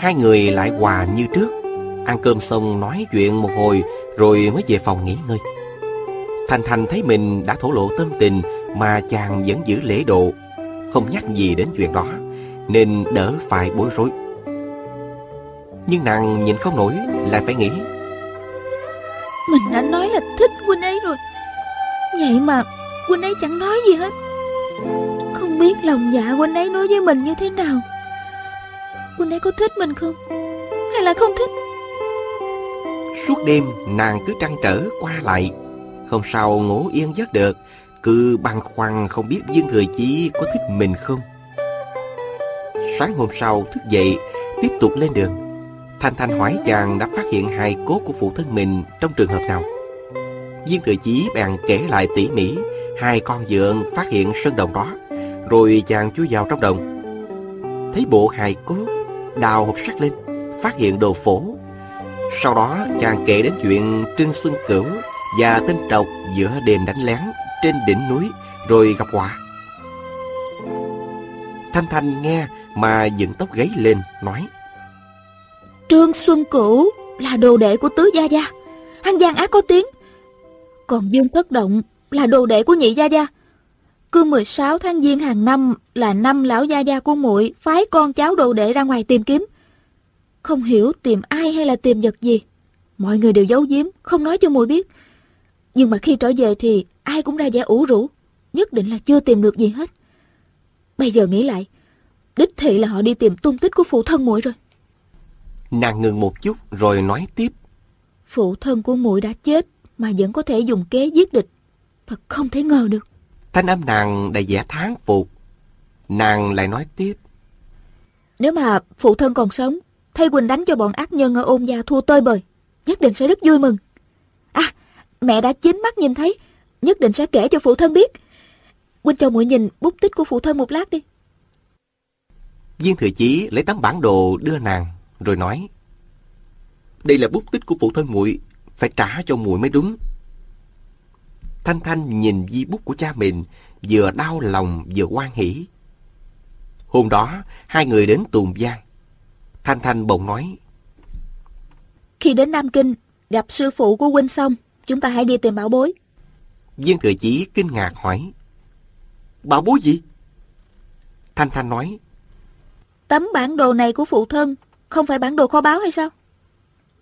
Hai người lại hòa như trước. Ăn cơm xong nói chuyện một hồi rồi mới về phòng nghỉ ngơi. Thanh Thanh thấy mình đã thổ lộ tâm tình mà chàng vẫn giữ lễ độ, không nhắc gì đến chuyện đó, nên đỡ phải bối rối. Nhưng nàng nhìn không nổi, lại phải nghĩ. Mình đã nói là thích huynh. Vậy mà huynh ấy chẳng nói gì hết. Không biết lòng dạ huynh ấy nói với mình như thế nào. Huynh ấy có thích mình không? Hay là không thích? Suốt đêm, nàng cứ trăn trở qua lại Không sao ngủ yên giấc được Cứ băn khoăn không biết Dương Thừa Chí có thích mình không Sáng hôm sau, thức dậy, Tiếp tục lên đường Thanh Thanh hỏi chàng đã phát hiện hài cốt của phụ thân mình Trong trường hợp nào Viên Thừa Chí bèn kể lại tỉ mỉ, Hai con dượng phát hiện sân đồng đó, Rồi chàng chui vào trong đồng. Thấy bộ hài cốt Đào hộp sắt lên, Phát hiện đồ phổ sau đó chàng kể đến chuyện Trương Xuân Cửu và tên trọc giữa đêm đánh lén trên đỉnh núi rồi gặp họa. Thanh Thanh nghe mà dựng tóc gáy lên, nói, Trương Xuân Cửu là đồ đệ của Tứ Gia Gia. Hắn gian ác có tiếng còn Dương Thất Động là đồ đệ của Nhị Gia Gia Cứ 16 tháng Giêng hàng năm là năm lão gia gia của muội phái con cháu đồ đệ ra ngoài tìm kiếm. Không hiểu tìm ai hay là tìm vật gì. Mọi người đều giấu giếm, không nói cho muội biết. Nhưng mà khi trở về thì ai cũng ra vẻ ủ rũ, nhất định là chưa tìm được gì hết. Bây giờ nghĩ lại, đích thị là họ đi tìm tung tích của phụ thân muội rồi. Nàng ngừng một chút rồi nói tiếp. Phụ thân của muội đã chết mà vẫn có thể dùng kế giết địch. Thật không thể ngờ được. Thanh âm nàng đầy vẻ tháng phục. Nàng lại nói tiếp. Nếu mà phụ thân còn sống, thay Quỳnh đánh cho bọn ác nhân ở ôn gia thua tơi bời, nhất định sẽ rất vui mừng. À, mẹ đã chính mắt nhìn thấy, nhất định sẽ kể cho phụ thân biết. Quỳnh cho muội nhìn bút tích của phụ thân một lát đi. Viên Thừa Chí lấy tấm bản đồ đưa nàng, rồi nói. Đây là bút tích của phụ thân muội, phải trả cho muội mới đúng. Thanh Thanh nhìn di bút của cha mình, vừa đau lòng vừa hoan hỉ. Hôm đó, hai người đến Tùng Giang. Thanh Thanh bỗng nói. Khi đến Nam Kinh, gặp sư phụ của huynh xong, chúng ta hãy đi tìm bảo bối. Viên Thừa Chí kinh ngạc hỏi. Bảo bối gì? Thanh Thanh nói. Tấm bản đồ này của phụ thân, không phải bản đồ kho báu hay sao?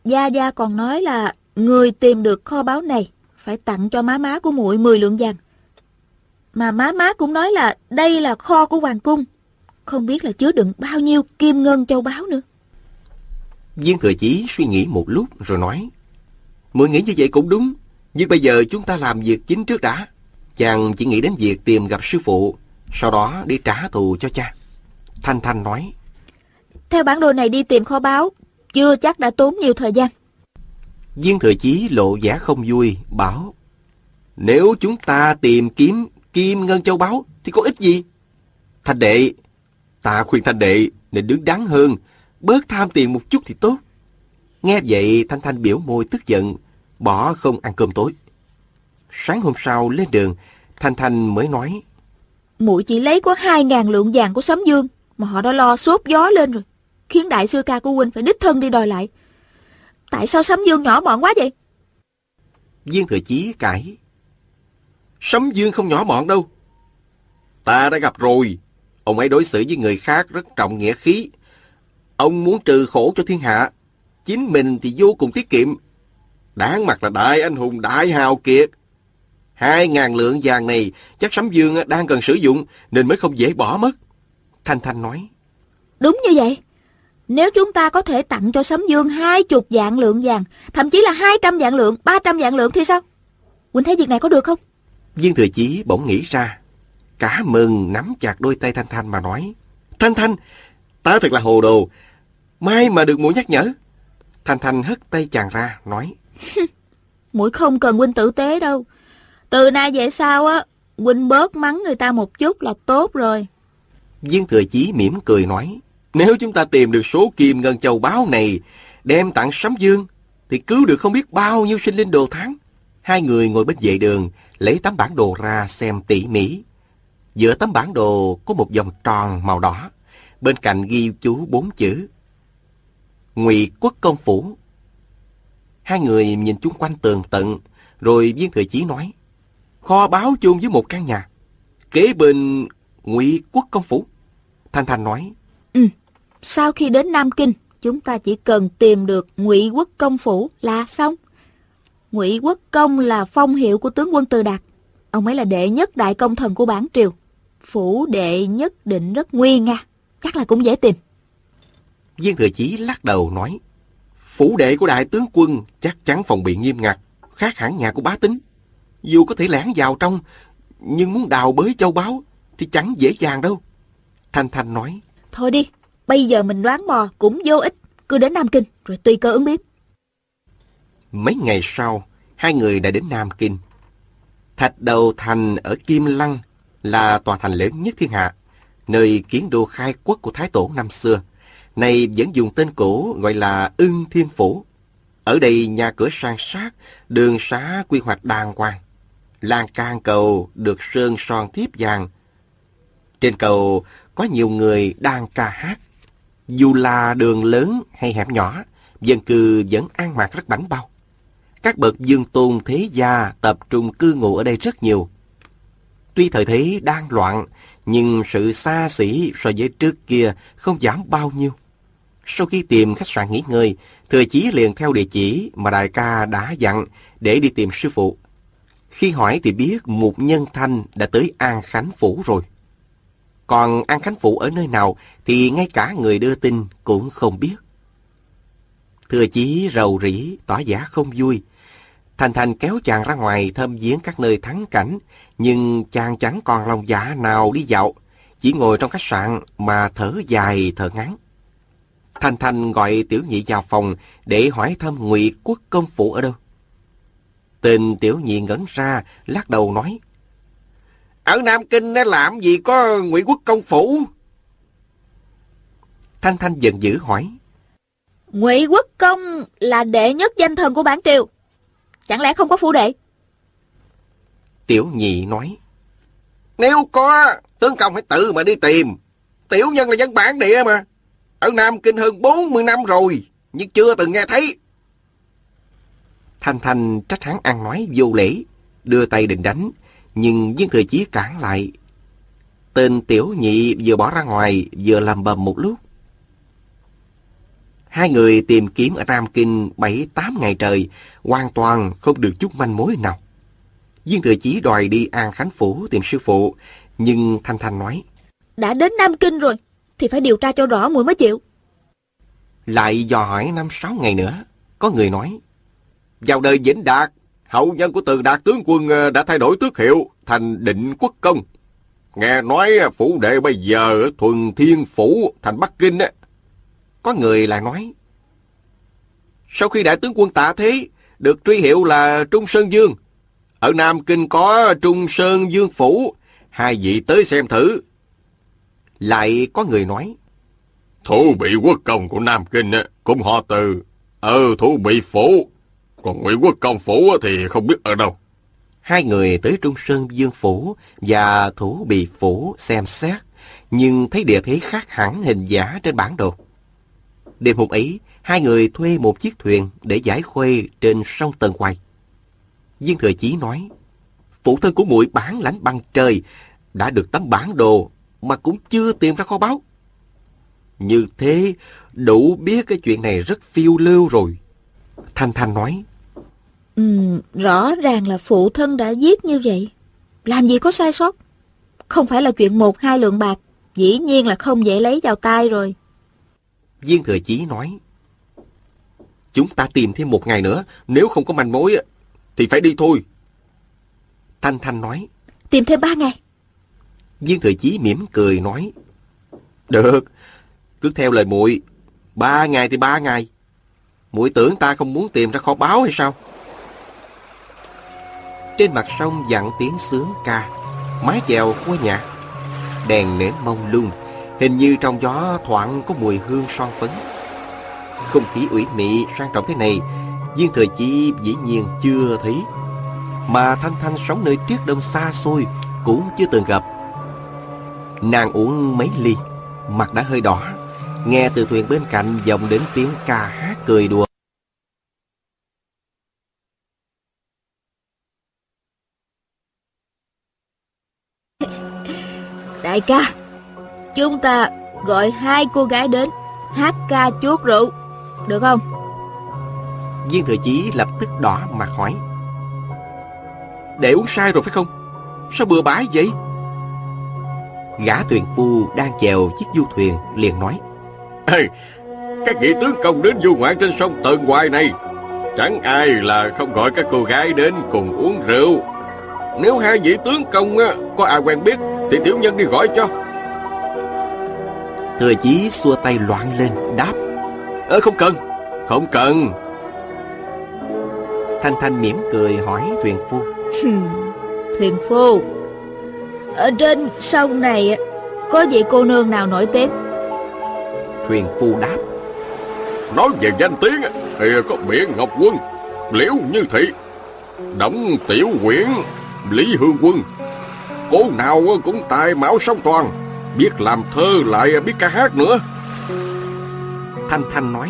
Gia Gia còn nói là người tìm được kho báu này phải tặng cho má má của muội 10 lượng vàng. Mà má má cũng nói là đây là kho của hoàng cung, không biết là chứa đựng bao nhiêu kim ngân châu báu nữa. Viên Thừa Chí suy nghĩ một lúc rồi nói. Mười nghĩ như vậy cũng đúng, nhưng bây giờ chúng ta làm việc chính trước đã. Chàng chỉ nghĩ đến việc tìm gặp sư phụ, sau đó đi trả thù cho cha. Thanh Thanh nói. Theo bản đồ này đi tìm kho báu, chưa chắc đã tốn nhiều thời gian. Viên Thừa Chí lộ vẻ không vui, bảo. Nếu chúng ta tìm kiếm kim ngân châu báu thì có ích gì? Thanh đệ, ta khuyên thanh đệ nên đứng đắn hơn, bớt tham tiền một chút thì tốt. Nghe vậy Thanh Thanh biểu môi tức giận, bỏ không ăn cơm tối. Sáng hôm sau lên đường, Thanh Thanh mới nói. Muội chỉ lấy có hai ngàn lượng vàng của Sấm Dương, mà họ đã lo sốt gió lên rồi, khiến đại sư ca của huynh phải đích thân đi đòi lại. Tại sao Sấm Dương nhỏ mọn quá vậy? Viên Thừa Chí cãi. Sấm Dương không nhỏ mọn đâu. Ta đã gặp rồi. Ông ấy đối xử với người khác rất trọng nghĩa khí. Ông muốn trừ khổ cho thiên hạ. Chính mình thì vô cùng tiết kiệm. Đáng mặt là đại anh hùng đại hào kiệt. Hai ngàn lượng vàng này chắc Sấm Dương đang cần sử dụng nên mới không dễ bỏ mất. Thanh Thanh nói. Đúng như vậy. Nếu chúng ta có thể tặng cho Sấm Dương hai chục vạn lượng vàng, thậm chí là hai trăm vạn lượng, ba trăm vạn lượng thì sao? Quỳnh thấy việc này có được không? Viên Thừa Chí bỗng nghĩ ra. Cả mừng nắm chặt đôi tay Thanh Thanh mà nói. Thanh Thanh, ta thật là hồ đồ. Mai mà được mũi nhắc nhở. Thanh Thanh hất tay chàng ra, nói. Mũi không cần huynh tử tế đâu. Từ nay về sau á, huynh bớt mắng người ta một chút là tốt rồi. Viên Thừa Chí mỉm cười nói. Nếu chúng ta tìm được số kim ngân châu báu này, đem tặng Sấm Dương, thì cứu được không biết bao nhiêu sinh linh đồ tháng. Hai người ngồi bên vệ đường, lấy tấm bản đồ ra xem tỉ mỉ. Giữa tấm bản đồ có một vòng tròn màu đỏ, bên cạnh ghi chú bốn chữ. Ngụy Quốc Công Phủ. Hai người nhìn chung quanh tường tận, rồi viên thừa chí nói, kho báo chung với một căn nhà, kế bên Ngụy Quốc Công Phủ. Thanh Thanh nói, Ừ, sau khi đến Nam Kinh, chúng ta chỉ cần tìm được Ngụy Quốc Công Phủ là xong. Ngụy Quốc Công là phong hiệu của tướng quân Từ Đạt. Ông ấy là đệ nhất đại công thần của bản triều. Phủ đệ nhất định rất nguy nga, chắc là cũng dễ tìm. Viên Thừa Chí lắc đầu nói, phủ đệ của đại tướng quân chắc chắn phòng bị nghiêm ngặt, khác hẳn nhà của bá tính. Dù có thể lẻn vào trong, nhưng muốn đào bới châu báu thì chẳng dễ dàng đâu. Thanh Thanh nói, Thôi đi, bây giờ mình đoán mò cũng vô ích. Cứ đến Nam Kinh rồi tùy cơ ứng biến. Mấy ngày sau, hai người đã đến Nam Kinh. Thạch Đầu Thành ở Kim Lăng là tòa thành lớn nhất thiên hạ, nơi kiến đô khai quốc của Thái Tổ năm xưa. Này vẫn dùng tên cũ gọi là Ưng Thiên Phủ. Ở đây nhà cửa sang sát, đường xá quy hoạch đàng hoàng. Lan can cầu được sơn son thiếp vàng. Trên cầu có nhiều người đang ca hát. Dù là đường lớn hay hẻm nhỏ, dân cư vẫn an mạc rất bảnh bao. Các bậc dương tôn thế gia tập trung cư ngụ ở đây rất nhiều. Tuy thời thế đang loạn, nhưng sự xa xỉ so với trước kia không giảm bao nhiêu. Sau khi tìm khách sạn nghỉ ngơi, Thừa Chí liền theo địa chỉ mà đại ca đã dặn để đi tìm sư phụ. Khi hỏi thì biết một nhân thanh đã tới An Khánh Phủ rồi. Còn An Khánh phụ ở nơi nào thì ngay cả người đưa tin cũng không biết. Thừa Chí rầu rĩ, tỏ giả không vui. Thành Thành kéo chàng ra ngoài thơm viếng các nơi thắng cảnh, nhưng chàng chẳng còn lòng dạ nào đi dạo, chỉ ngồi trong khách sạn mà thở dài thở ngắn. Thành Thành gọi Tiểu Nhị vào phòng để hỏi thăm Ngụy Quốc công phủ ở đâu. Tên Tiểu Nhị ngẩn ra, lắc đầu nói: ở Nam Kinh nó làm gì có Ngụy Quốc công phủ? Thanh Thanh giận dữ hỏi: Ngụy Quốc Công là đệ nhất danh thần của bản triều. Chẳng lẽ không có phủ đệ? Tiểu Nhị nói: Nếu có, tướng công phải tự mà đi tìm. Tiểu nhân là dân bản địa mà. Ở Nam Kinh hơn 40 năm rồi, nhưng chưa từng nghe thấy. Thanh Thanh trách hắn ăn nói vô lễ, đưa tay định đánh, nhưng viên thừa chí cản lại. Tên tiểu nhị vừa bỏ ra ngoài, vừa làm bầm một lúc. Hai người tìm kiếm ở Nam Kinh bảy tám ngày trời, hoàn toàn không được chút manh mối nào. Viên thừa chí đòi đi An Khánh Phủ tìm sư phụ, nhưng Thanh Thanh nói. Đã đến Nam Kinh rồi, thì phải điều tra cho rõ muội mới chịu. Lại dò hỏi năm sáu ngày nữa, có người nói. Vào đời Vĩnh Đạt, hậu nhân của từ Đạt tướng quân ờ, đã thay đổi tước hiệu thành định quốc công. Nghe nói ờ, phủ đệ bây giờ thuần thiên phủ thành Bắc Kinh á. Có người lại nói. Sau khi đại tướng quân tạ thế, được truy hiệu là Trung Sơn Dương. Ở Nam Kinh có Trung Sơn Dương Phủ, hai vị tới xem thử. Lại có người nói. Thủ bị quốc công của Nam Kinh cũng họ từ. ở thủ bị phủ. Còn Ngụy Quốc công phủ thì không biết ở đâu. Hai người tới Trung Sơn Dương Phủ và Thủ Bị Phủ xem xét, nhưng thấy địa thế khác hẳn hình giả trên bản đồ. Đêm hôm ấy, hai người thuê một chiếc thuyền để giải khuê trên sông Tần Hoài. Viên Thừa Chí nói, phụ thân của muội bản lãnh bằng trời, đã được tấm bản đồ mà cũng chưa tìm ra kho báu. Như thế, đủ biết cái chuyện này rất phiêu lưu rồi. Thanh Thanh nói, Ừ, rõ ràng là phụ thân đã giết như vậy. Làm gì có sai sót? Không phải là chuyện một hai lượng bạc, dĩ nhiên là không dễ lấy vào tay rồi. Viên Thừa Chí nói, Chúng ta tìm thêm một ngày nữa, nếu không có manh mối thì phải đi thôi. Thanh Thanh nói, Tìm thêm ba ngày. Viên Thừa Chí mỉm cười nói, Được, cứ theo lời muội ba ngày thì ba ngày. muội tưởng ta không muốn tìm ra kho báu hay sao? Trên mặt sông dặn tiếng sướng ca, mái chèo của nhà. Đèn nến mông lung, hình như trong gió thoảng có mùi hương son phấn. Không khí ủy mị sang trọng thế này, Viên Thời Chi dĩ nhiên chưa thấy. Mà Thanh Thanh sống nơi triết đông xa xôi cũng chưa từng gặp. Nàng uống mấy ly, mặt đã hơi đỏ, Nghe từ thuyền bên cạnh vọng đến tiếng ca hát cười đùa. Đại ca. Chúng ta gọi hai cô gái đến Hát ca chuốt rượu Được không? Viên thừa chí lập tức đỏ mặt hỏi. Để uống sai rồi phải không? Sao bừa bãi vậy? Gã thuyền phu đang chèo chiếc du thuyền liền nói. Ê, các vị tướng công đến du ngoạn trên sông Tần Hoài này. Chẳng ai là không gọi các cô gái đến cùng uống rượu. Nếu hai vị tướng công á, có ai quen biết Thì tiểu nhân đi gọi cho. Thừa chí xua tay loạn lên đáp. Ơ không cần. Không cần. Thanh Thanh mỉm cười hỏi thuyền phu. Thuyền phu. Ở trên sông này Có vị cô nương nào nổi tiếng? Thuyền phu đáp. Nói về danh tiếng á, Thì có biển Ngọc Quân Liễu Như Thị Đổng Tiểu Quyển Lý Hương Quân Cô nào cũng tài mão song toàn. Biết làm thơ lại biết ca hát nữa. Thanh Thanh nói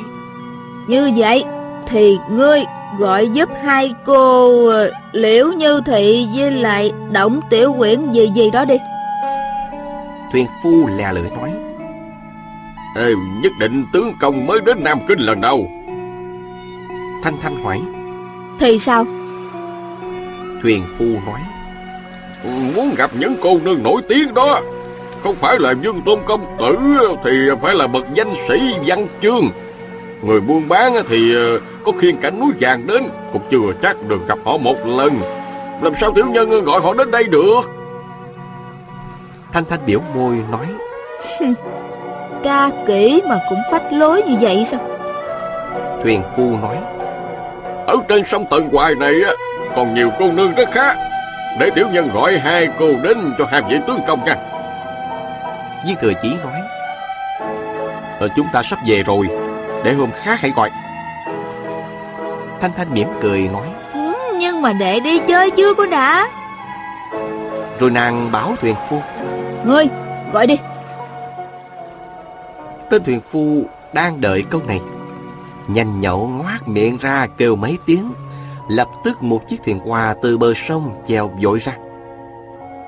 Như vậy Thì ngươi gọi giúp hai cô ờ, Liễu Như Thị với lại Động Tiểu Quyển gì gì đó đi. Thuyền phu lè lưỡi nói Ê, Nhất định tướng công mới đến Nam Kinh lần đầu. Thanh Thanh hỏi Thì sao? Thuyền phu nói Muốn gặp những cô nương nổi tiếng đó Không phải là Dương Tôn Công Tử Thì phải là bậc danh sĩ văn chương. Người buôn bán thì có khiên cảnh núi vàng đến Cũng chưa chắc được gặp họ một lần. Làm sao tiểu nhân gọi họ đến đây được? Thanh Thanh biểu môi nói Ca kỹ mà cũng phách lối như vậy sao? Thuyền phu nói Ở trên sông Tần Hoài này á Còn nhiều cô nương rất khác Để tiểu nhân gọi hai cô đến cho hai vị tướng công nha. Viên thừa chí nói ờ, Chúng ta sắp về rồi Để hôm khác hãy gọi. Thanh Thanh mỉm cười nói ừ, Nhưng mà để đi chơi chưa có đã Rồi nàng bảo thuyền phu Ngươi gọi đi. Tên thuyền phu đang đợi câu này Nhanh nhậu ngoác miệng ra kêu mấy tiếng Lập tức một chiếc thuyền hoa từ bờ sông chèo vội ra.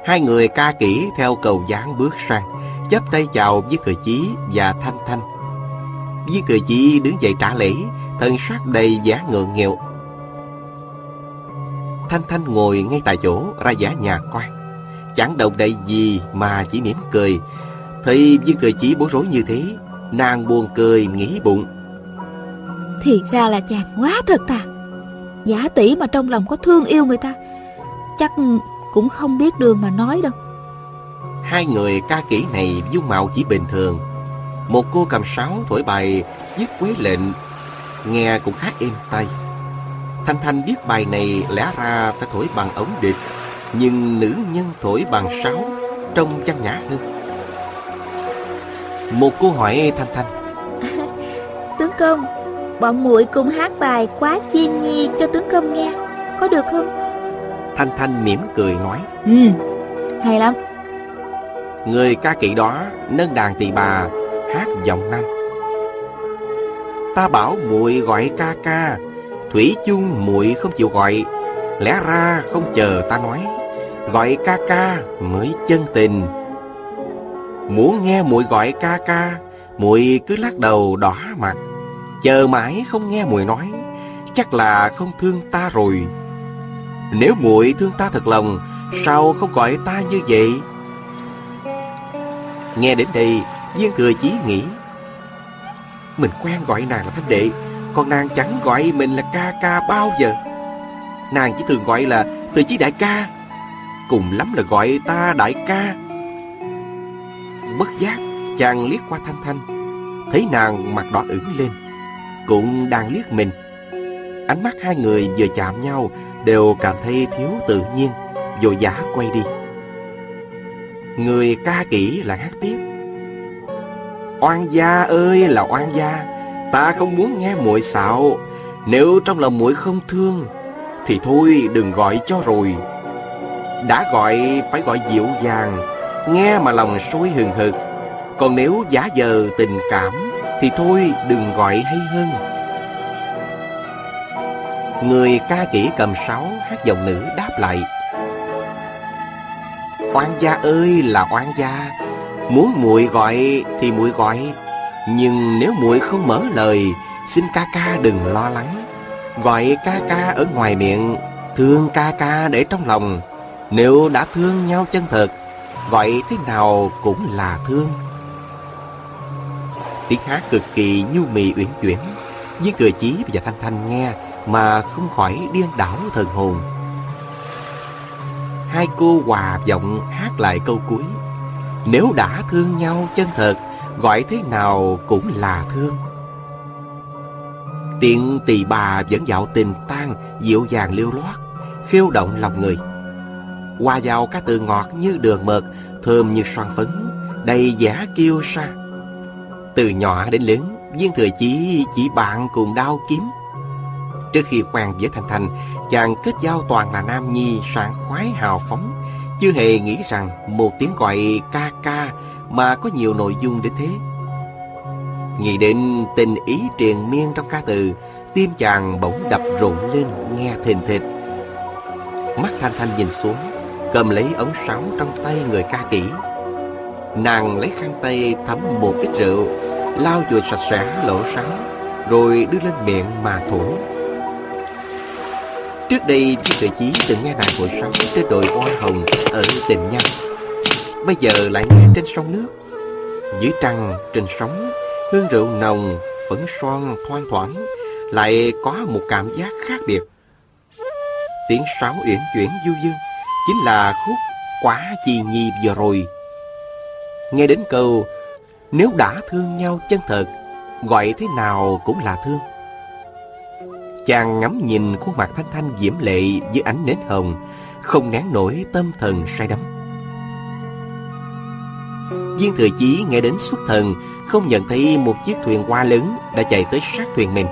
Hai người ca kỹ theo cầu dáng bước sang, chắp tay chào với Thừa Chí và Thanh Thanh. Viên Thừa Chí đứng dậy trả lễ Thân sắc đầy vẻ ngượng nghèo Thanh Thanh ngồi ngay tại chỗ, ra giả nhà quan. Chẳng động đậy gì mà chỉ mỉm cười. Thì viên cười chỉ bối rối như thế, Nàng buồn cười nghĩ bụng. Thì ra là chàng quá thật à. Giả tỷ mà trong lòng có thương yêu người ta Chắc cũng không biết đường mà nói đâu. Hai người ca kỹ này dung mạo chỉ bình thường. Một cô cầm sáo thổi bài viết quế lệnh Nghe cũng khá êm tay Thanh Thanh biết bài này lẽ ra phải thổi bằng ống địch Nhưng nữ nhân thổi bằng sáo Trông văn nhã hơn. Một cô hỏi Thanh Thanh Tướng công Bọn muội cùng hát bài quá chiên nhi cho tướng công nghe. Có được không? Thanh Thanh mỉm cười nói. Ừ Hay lắm. Người ca kỵ đó nâng đàn tỳ bà hát giọng năm. Ta bảo muội gọi ca ca Thủy chung muội không chịu gọi Lẽ ra không chờ ta nói Gọi ca ca mới chân tình. Muốn nghe muội gọi ca ca muội cứ lắc đầu đỏ mặt Chờ mãi không nghe muội nói, Chắc là không thương ta rồi. Nếu muội thương ta thật lòng, Sao không gọi ta như vậy? Nghe đến đây, Viên thừa chí nghĩ, Mình quen gọi nàng là Thanh Đệ, Còn nàng chẳng gọi mình là ca ca bao giờ. Nàng chỉ thường gọi là Thừa chí đại ca, Cùng lắm là gọi ta đại ca. Bất giác, Chàng liếc qua Thanh Thanh, Thấy nàng mặt đỏ ửng lên. Cũng đang liếc mình. Ánh mắt hai người vừa chạm nhau Đều cảm thấy thiếu tự nhiên Vội vã quay đi. Người ca kỹ là hát tiếp. Oan gia ơi là oan gia, Ta không muốn nghe muội xạo. Nếu trong lòng muội không thương, Thì thôi đừng gọi cho rồi. Đã gọi, phải gọi dịu dàng, Nghe mà lòng sôi hừng hực. Còn nếu giả giờ tình cảm thì thôi, đừng gọi hay hơn. Người ca kỹ cầm sáo, hát giọng nữ đáp lại. Oan gia ơi là oan gia, Muốn muội gọi thì muội gọi, Nhưng nếu muội không mở lời, Xin ca ca đừng lo lắng. Gọi ca ca ở ngoài miệng, Thương ca ca để trong lòng. Nếu đã thương nhau chân thật, Gọi thế nào cũng là thương. Tiếng hát cực kỳ nhu mì uyển chuyển. Với cười chí và Thanh Thanh nghe Mà không khỏi điên đảo thần hồn. Hai cô hòa giọng hát lại câu cuối. Nếu đã thương nhau chân thật, Gọi thế nào cũng là thương. Tiện tỳ bà vẫn dạo tình tan Dịu dàng liêu loát Khiêu động lòng người. Hòa vào các từ ngọt như đường mật, Thơm như son phấn, Đầy giả kiêu sa. Từ nhỏ đến lớn, Viên thừa chỉ chỉ bạn cùng đau kiếm. Trước khi quen với Thanh Thanh, Chàng kết giao toàn là nam nhi sảng khoái hào phóng. Chưa hề nghĩ rằng một tiếng gọi ca ca Mà có nhiều nội dung đến thế. Nghĩ đến tình ý triền miên trong ca từ, Tim chàng bỗng đập rộn lên nghe thình thịch Mắt Thanh Thanh nhìn xuống, Cầm lấy ống sáo trong tay người ca kỹ. Nàng lấy khăn tay thấm một ít rượu Lau chùi sạch sẽ lỗ sáo Rồi đưa lên miệng mà thổi Trước đây Chi Tuệ Chí từng nghe nàng hội sóng trên đồi hoa hồng ở tình nhân. Bây giờ lại nghe trên sông nước. Dưới trăng, trên sóng, hương rượu nồng, phấn son thoang thoảng Lại có một cảm giác khác biệt. Tiếng sáo uyển chuyển du dương Chính là khúc Quá chi nhi vừa rồi. Nghe đến câu Nếu đã thương nhau chân thật Gọi thế nào cũng là thương Chàng ngắm nhìn khuôn mặt thanh thanh diễm lệ dưới ánh nến hồng, không nén nổi tâm thần say đắm. Viên thừa chí nghe đến xuất thần, không nhận thấy một chiếc thuyền hoa lớn đã chạy tới sát thuyền mình.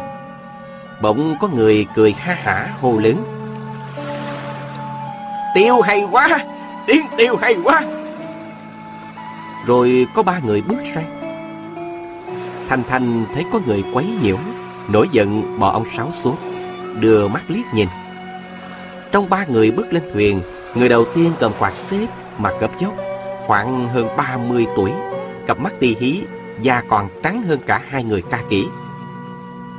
Bỗng có người cười ha hả hô lớn. Tiêu hay quá! Tiếng tiêu hay quá! Rồi có ba người bước ra. Thanh Thanh thấy có người quấy nhiễu, Nổi giận bỏ ông Sáu xuống, Đưa mắt liếc nhìn. Trong ba người bước lên thuyền, Người đầu tiên cầm quạt xếp Mặt gấp dốc, Khoảng hơn 30 tuổi, Cặp mắt tì hí Da còn trắng hơn cả hai người ca kỹ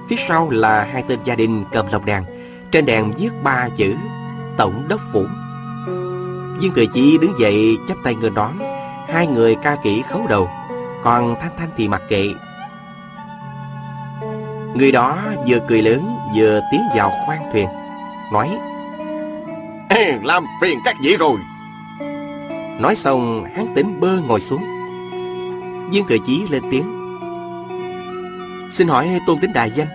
Phía sau là hai tên gia đình cầm lồng đèn Trên đèn viết ba chữ Tổng đốc phủ. Dương Cười Chi đứng dậy, chắp tay ngơ đón. Hai người ca kỹ khấu đầu Còn Thanh Thanh thì mặc kệ. Người đó vừa cười lớn vừa tiến vào khoang thuyền Nói Ê, Làm phiền các vị rồi. Nói xong hắn tính bơ ngồi xuống. Dương cười chí lên tiếng Xin hỏi tôn tính đại danh?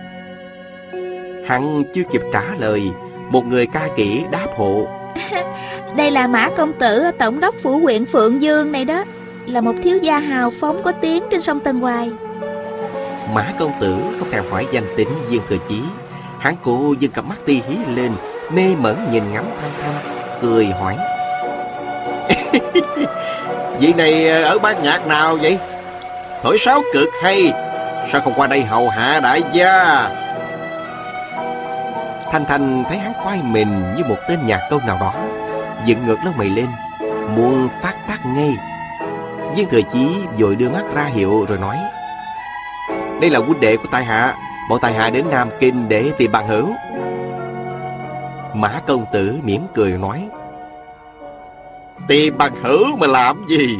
Hắn chưa kịp trả lời Một người ca kỹ đáp hộ Đây là Mã Công Tử, Tổng đốc phủ huyện Phượng Dương này đó. Là một thiếu gia hào phóng có tiếng trên sông Tân Hoài. Mã công tử không thèm hỏi danh tính Dương thừa chí. Hắn cô dừng cặp mắt ti hí lên, Mê mẩn nhìn ngắm thanh thanh Cười hỏi. Vị này ở ban nhạc nào vậy? Thổi sáo cực hay, Sao không qua đây hầu hạ đại gia? Thanh Thanh thấy hắn quay mình như một tên nhạc câu nào đó. Dựng ngược lông mày lên Muốn phát tác ngay. Viên thừa chí vội đưa mắt ra hiệu rồi nói đây là huynh đệ của tài hạ Bọn tài hạ đến Nam Kinh để tìm bằng hữu Mã công tử mỉm cười nói Tìm bằng hữu mà làm gì?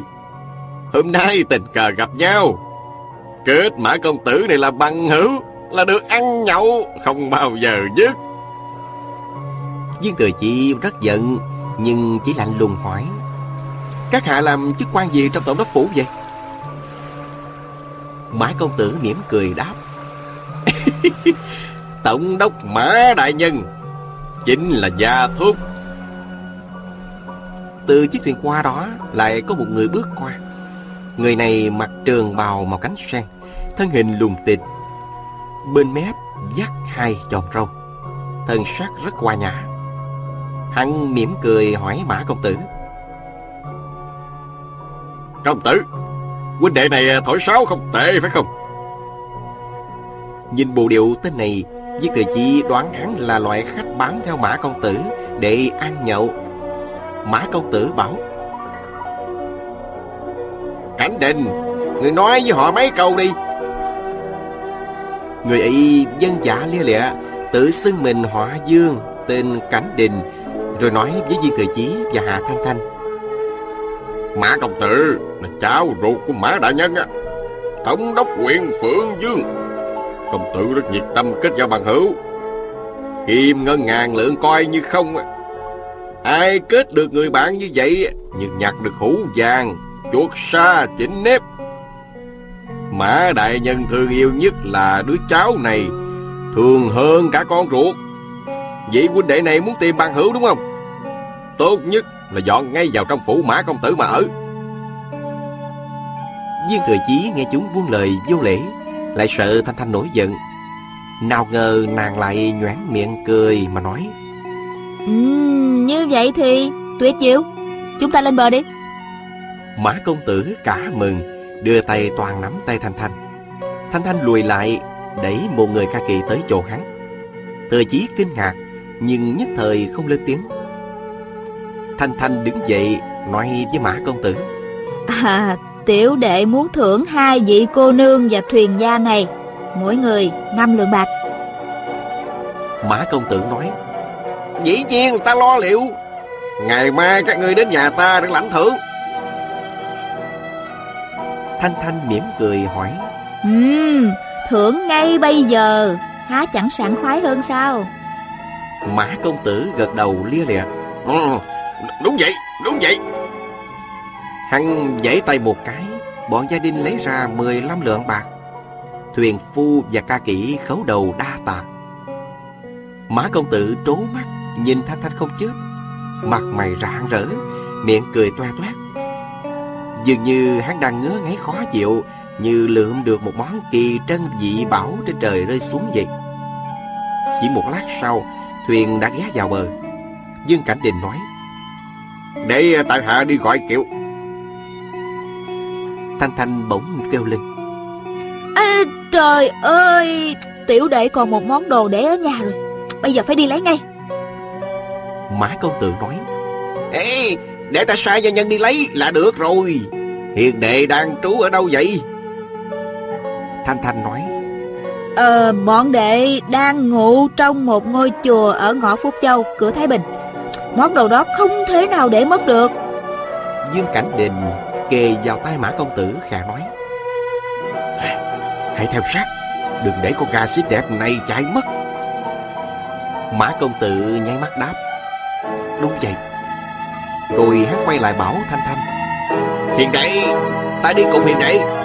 Hôm nay tình cờ gặp nhau. Kết mã công tử này là bằng hữu Là được ăn nhậu Không bao giờ dứt. Viên thừa chi rất giận nhưng chỉ lạnh lùng hỏi, Các hạ làm chức quan gì trong tổng đốc phủ vậy? Mã công tử mỉm cười đáp, Tổng đốc Mã Đại Nhân, Chính là gia thúc. Từ chiếc thuyền qua đó Lại có một người bước qua. Người này mặc trường bào màu cánh sen, Thân hình lùn tịt, Bên mép dắt hai chòm râu, Thân sắc rất hoa nhã. Hắn mỉm cười hỏi Mã công tử Công tử Huynh đệ này thổi sáo không tệ phải không Nhìn bộ điệu tên này, Viên Thừa Chi đoán hắn là loại khách bám theo Mã Công Tử để ăn nhậu. Mã Công Tử bảo Cảnh Đình, người nói với họ mấy câu đi. Người ấy dân giả lia lịa, tự xưng mình họa dương, tên Cảnh Đình, rồi nói với di cười Chí và Hạ Thanh Thanh. Mã Công Tử là cháu ruột của Mã Đại Nhân á. Thống đốc huyện Phượng Dương. Công tử rất nhiệt tâm kết giao bằng hữu. Kim ngân ngàn lượng coi như không á. Ai kết được người bạn như vậy như nhặt được hũ vàng, chuột sa chỉnh nếp. Mã Đại Nhân thương yêu nhất là đứa cháu này, thường hơn cả con ruột. Vị huynh đệ này muốn tìm bằng hữu đúng không? Tốt nhất là dọn ngay vào trong phủ Mã Công Tử mà ở. Viên Thừa Chí nghe chúng buông lời vô lễ, lại sợ Thanh Thanh nổi giận. Nào ngờ nàng lại nhoáng miệng cười mà nói. Ừm, như vậy thì tuyệt diệu. Chúng ta lên bờ đi. Mã công tử cả mừng, đưa tay toàn nắm tay Thanh Thanh. Thanh Thanh lùi lại, đẩy một người ca kỳ tới chỗ hắn. Thừa Chí kinh ngạc, nhưng nhất thời không lên tiếng. Thanh Thanh đứng dậy, nói với Mã công tử. À, tiểu đệ muốn thưởng hai vị cô nương và thuyền gia này, mỗi người năm lượng bạc. Mã công tử nói. Dĩ nhiên ta lo liệu. Ngày mai các ngươi đến nhà ta để lãnh thưởng. Thanh Thanh mỉm cười hỏi. Ừm, thưởng ngay bây giờ, há chẳng sảng khoái hơn sao? Mã công tử gật đầu lia lịa. Ừ, đúng vậy, đúng vậy. Hắn giãy tay một cái, bọn gia đình lấy ra 15 lượng bạc. Thuyền phu và ca kỹ khấu đầu đa tạ. Mã công tử trố mắt, nhìn Thanh Thanh không chớp, mặt mày rạng rỡ, miệng cười toe toét. Dường như hắn đang ngứa ngáy khó chịu, như lượm được một món kỳ trân dị bảo trên trời rơi xuống vậy. Chỉ một lát sau, thuyền đã ghé vào bờ. Dương Cảnh Đình nói, Để tại hạ đi gọi kiệu. Thanh Thanh bỗng kêu lên. À, trời ơi, tiểu đệ còn một món đồ để ở nhà rồi. Bây giờ phải đi lấy ngay. Mã công tử nói, Ê, để ta sai gia nhân đi lấy là được rồi. Hiền đệ đang trú ở đâu vậy? Thanh Thanh nói, Ờ, bọn đệ đang ngủ trong một ngôi chùa ở ngõ Phúc Châu, cửa Thái Bình. Món đồ đó không thể nào để mất được. Dương Cảnh Đình kề vào tay Mã công tử khà nói, Hãy theo sát, đừng để con gà xích đẹp này chạy mất. Mã công tử nháy mắt đáp, đúng vậy. Rồi hắn quay lại bảo Thanh Thanh, Hiền đệ, ta đi cùng hiền đệ.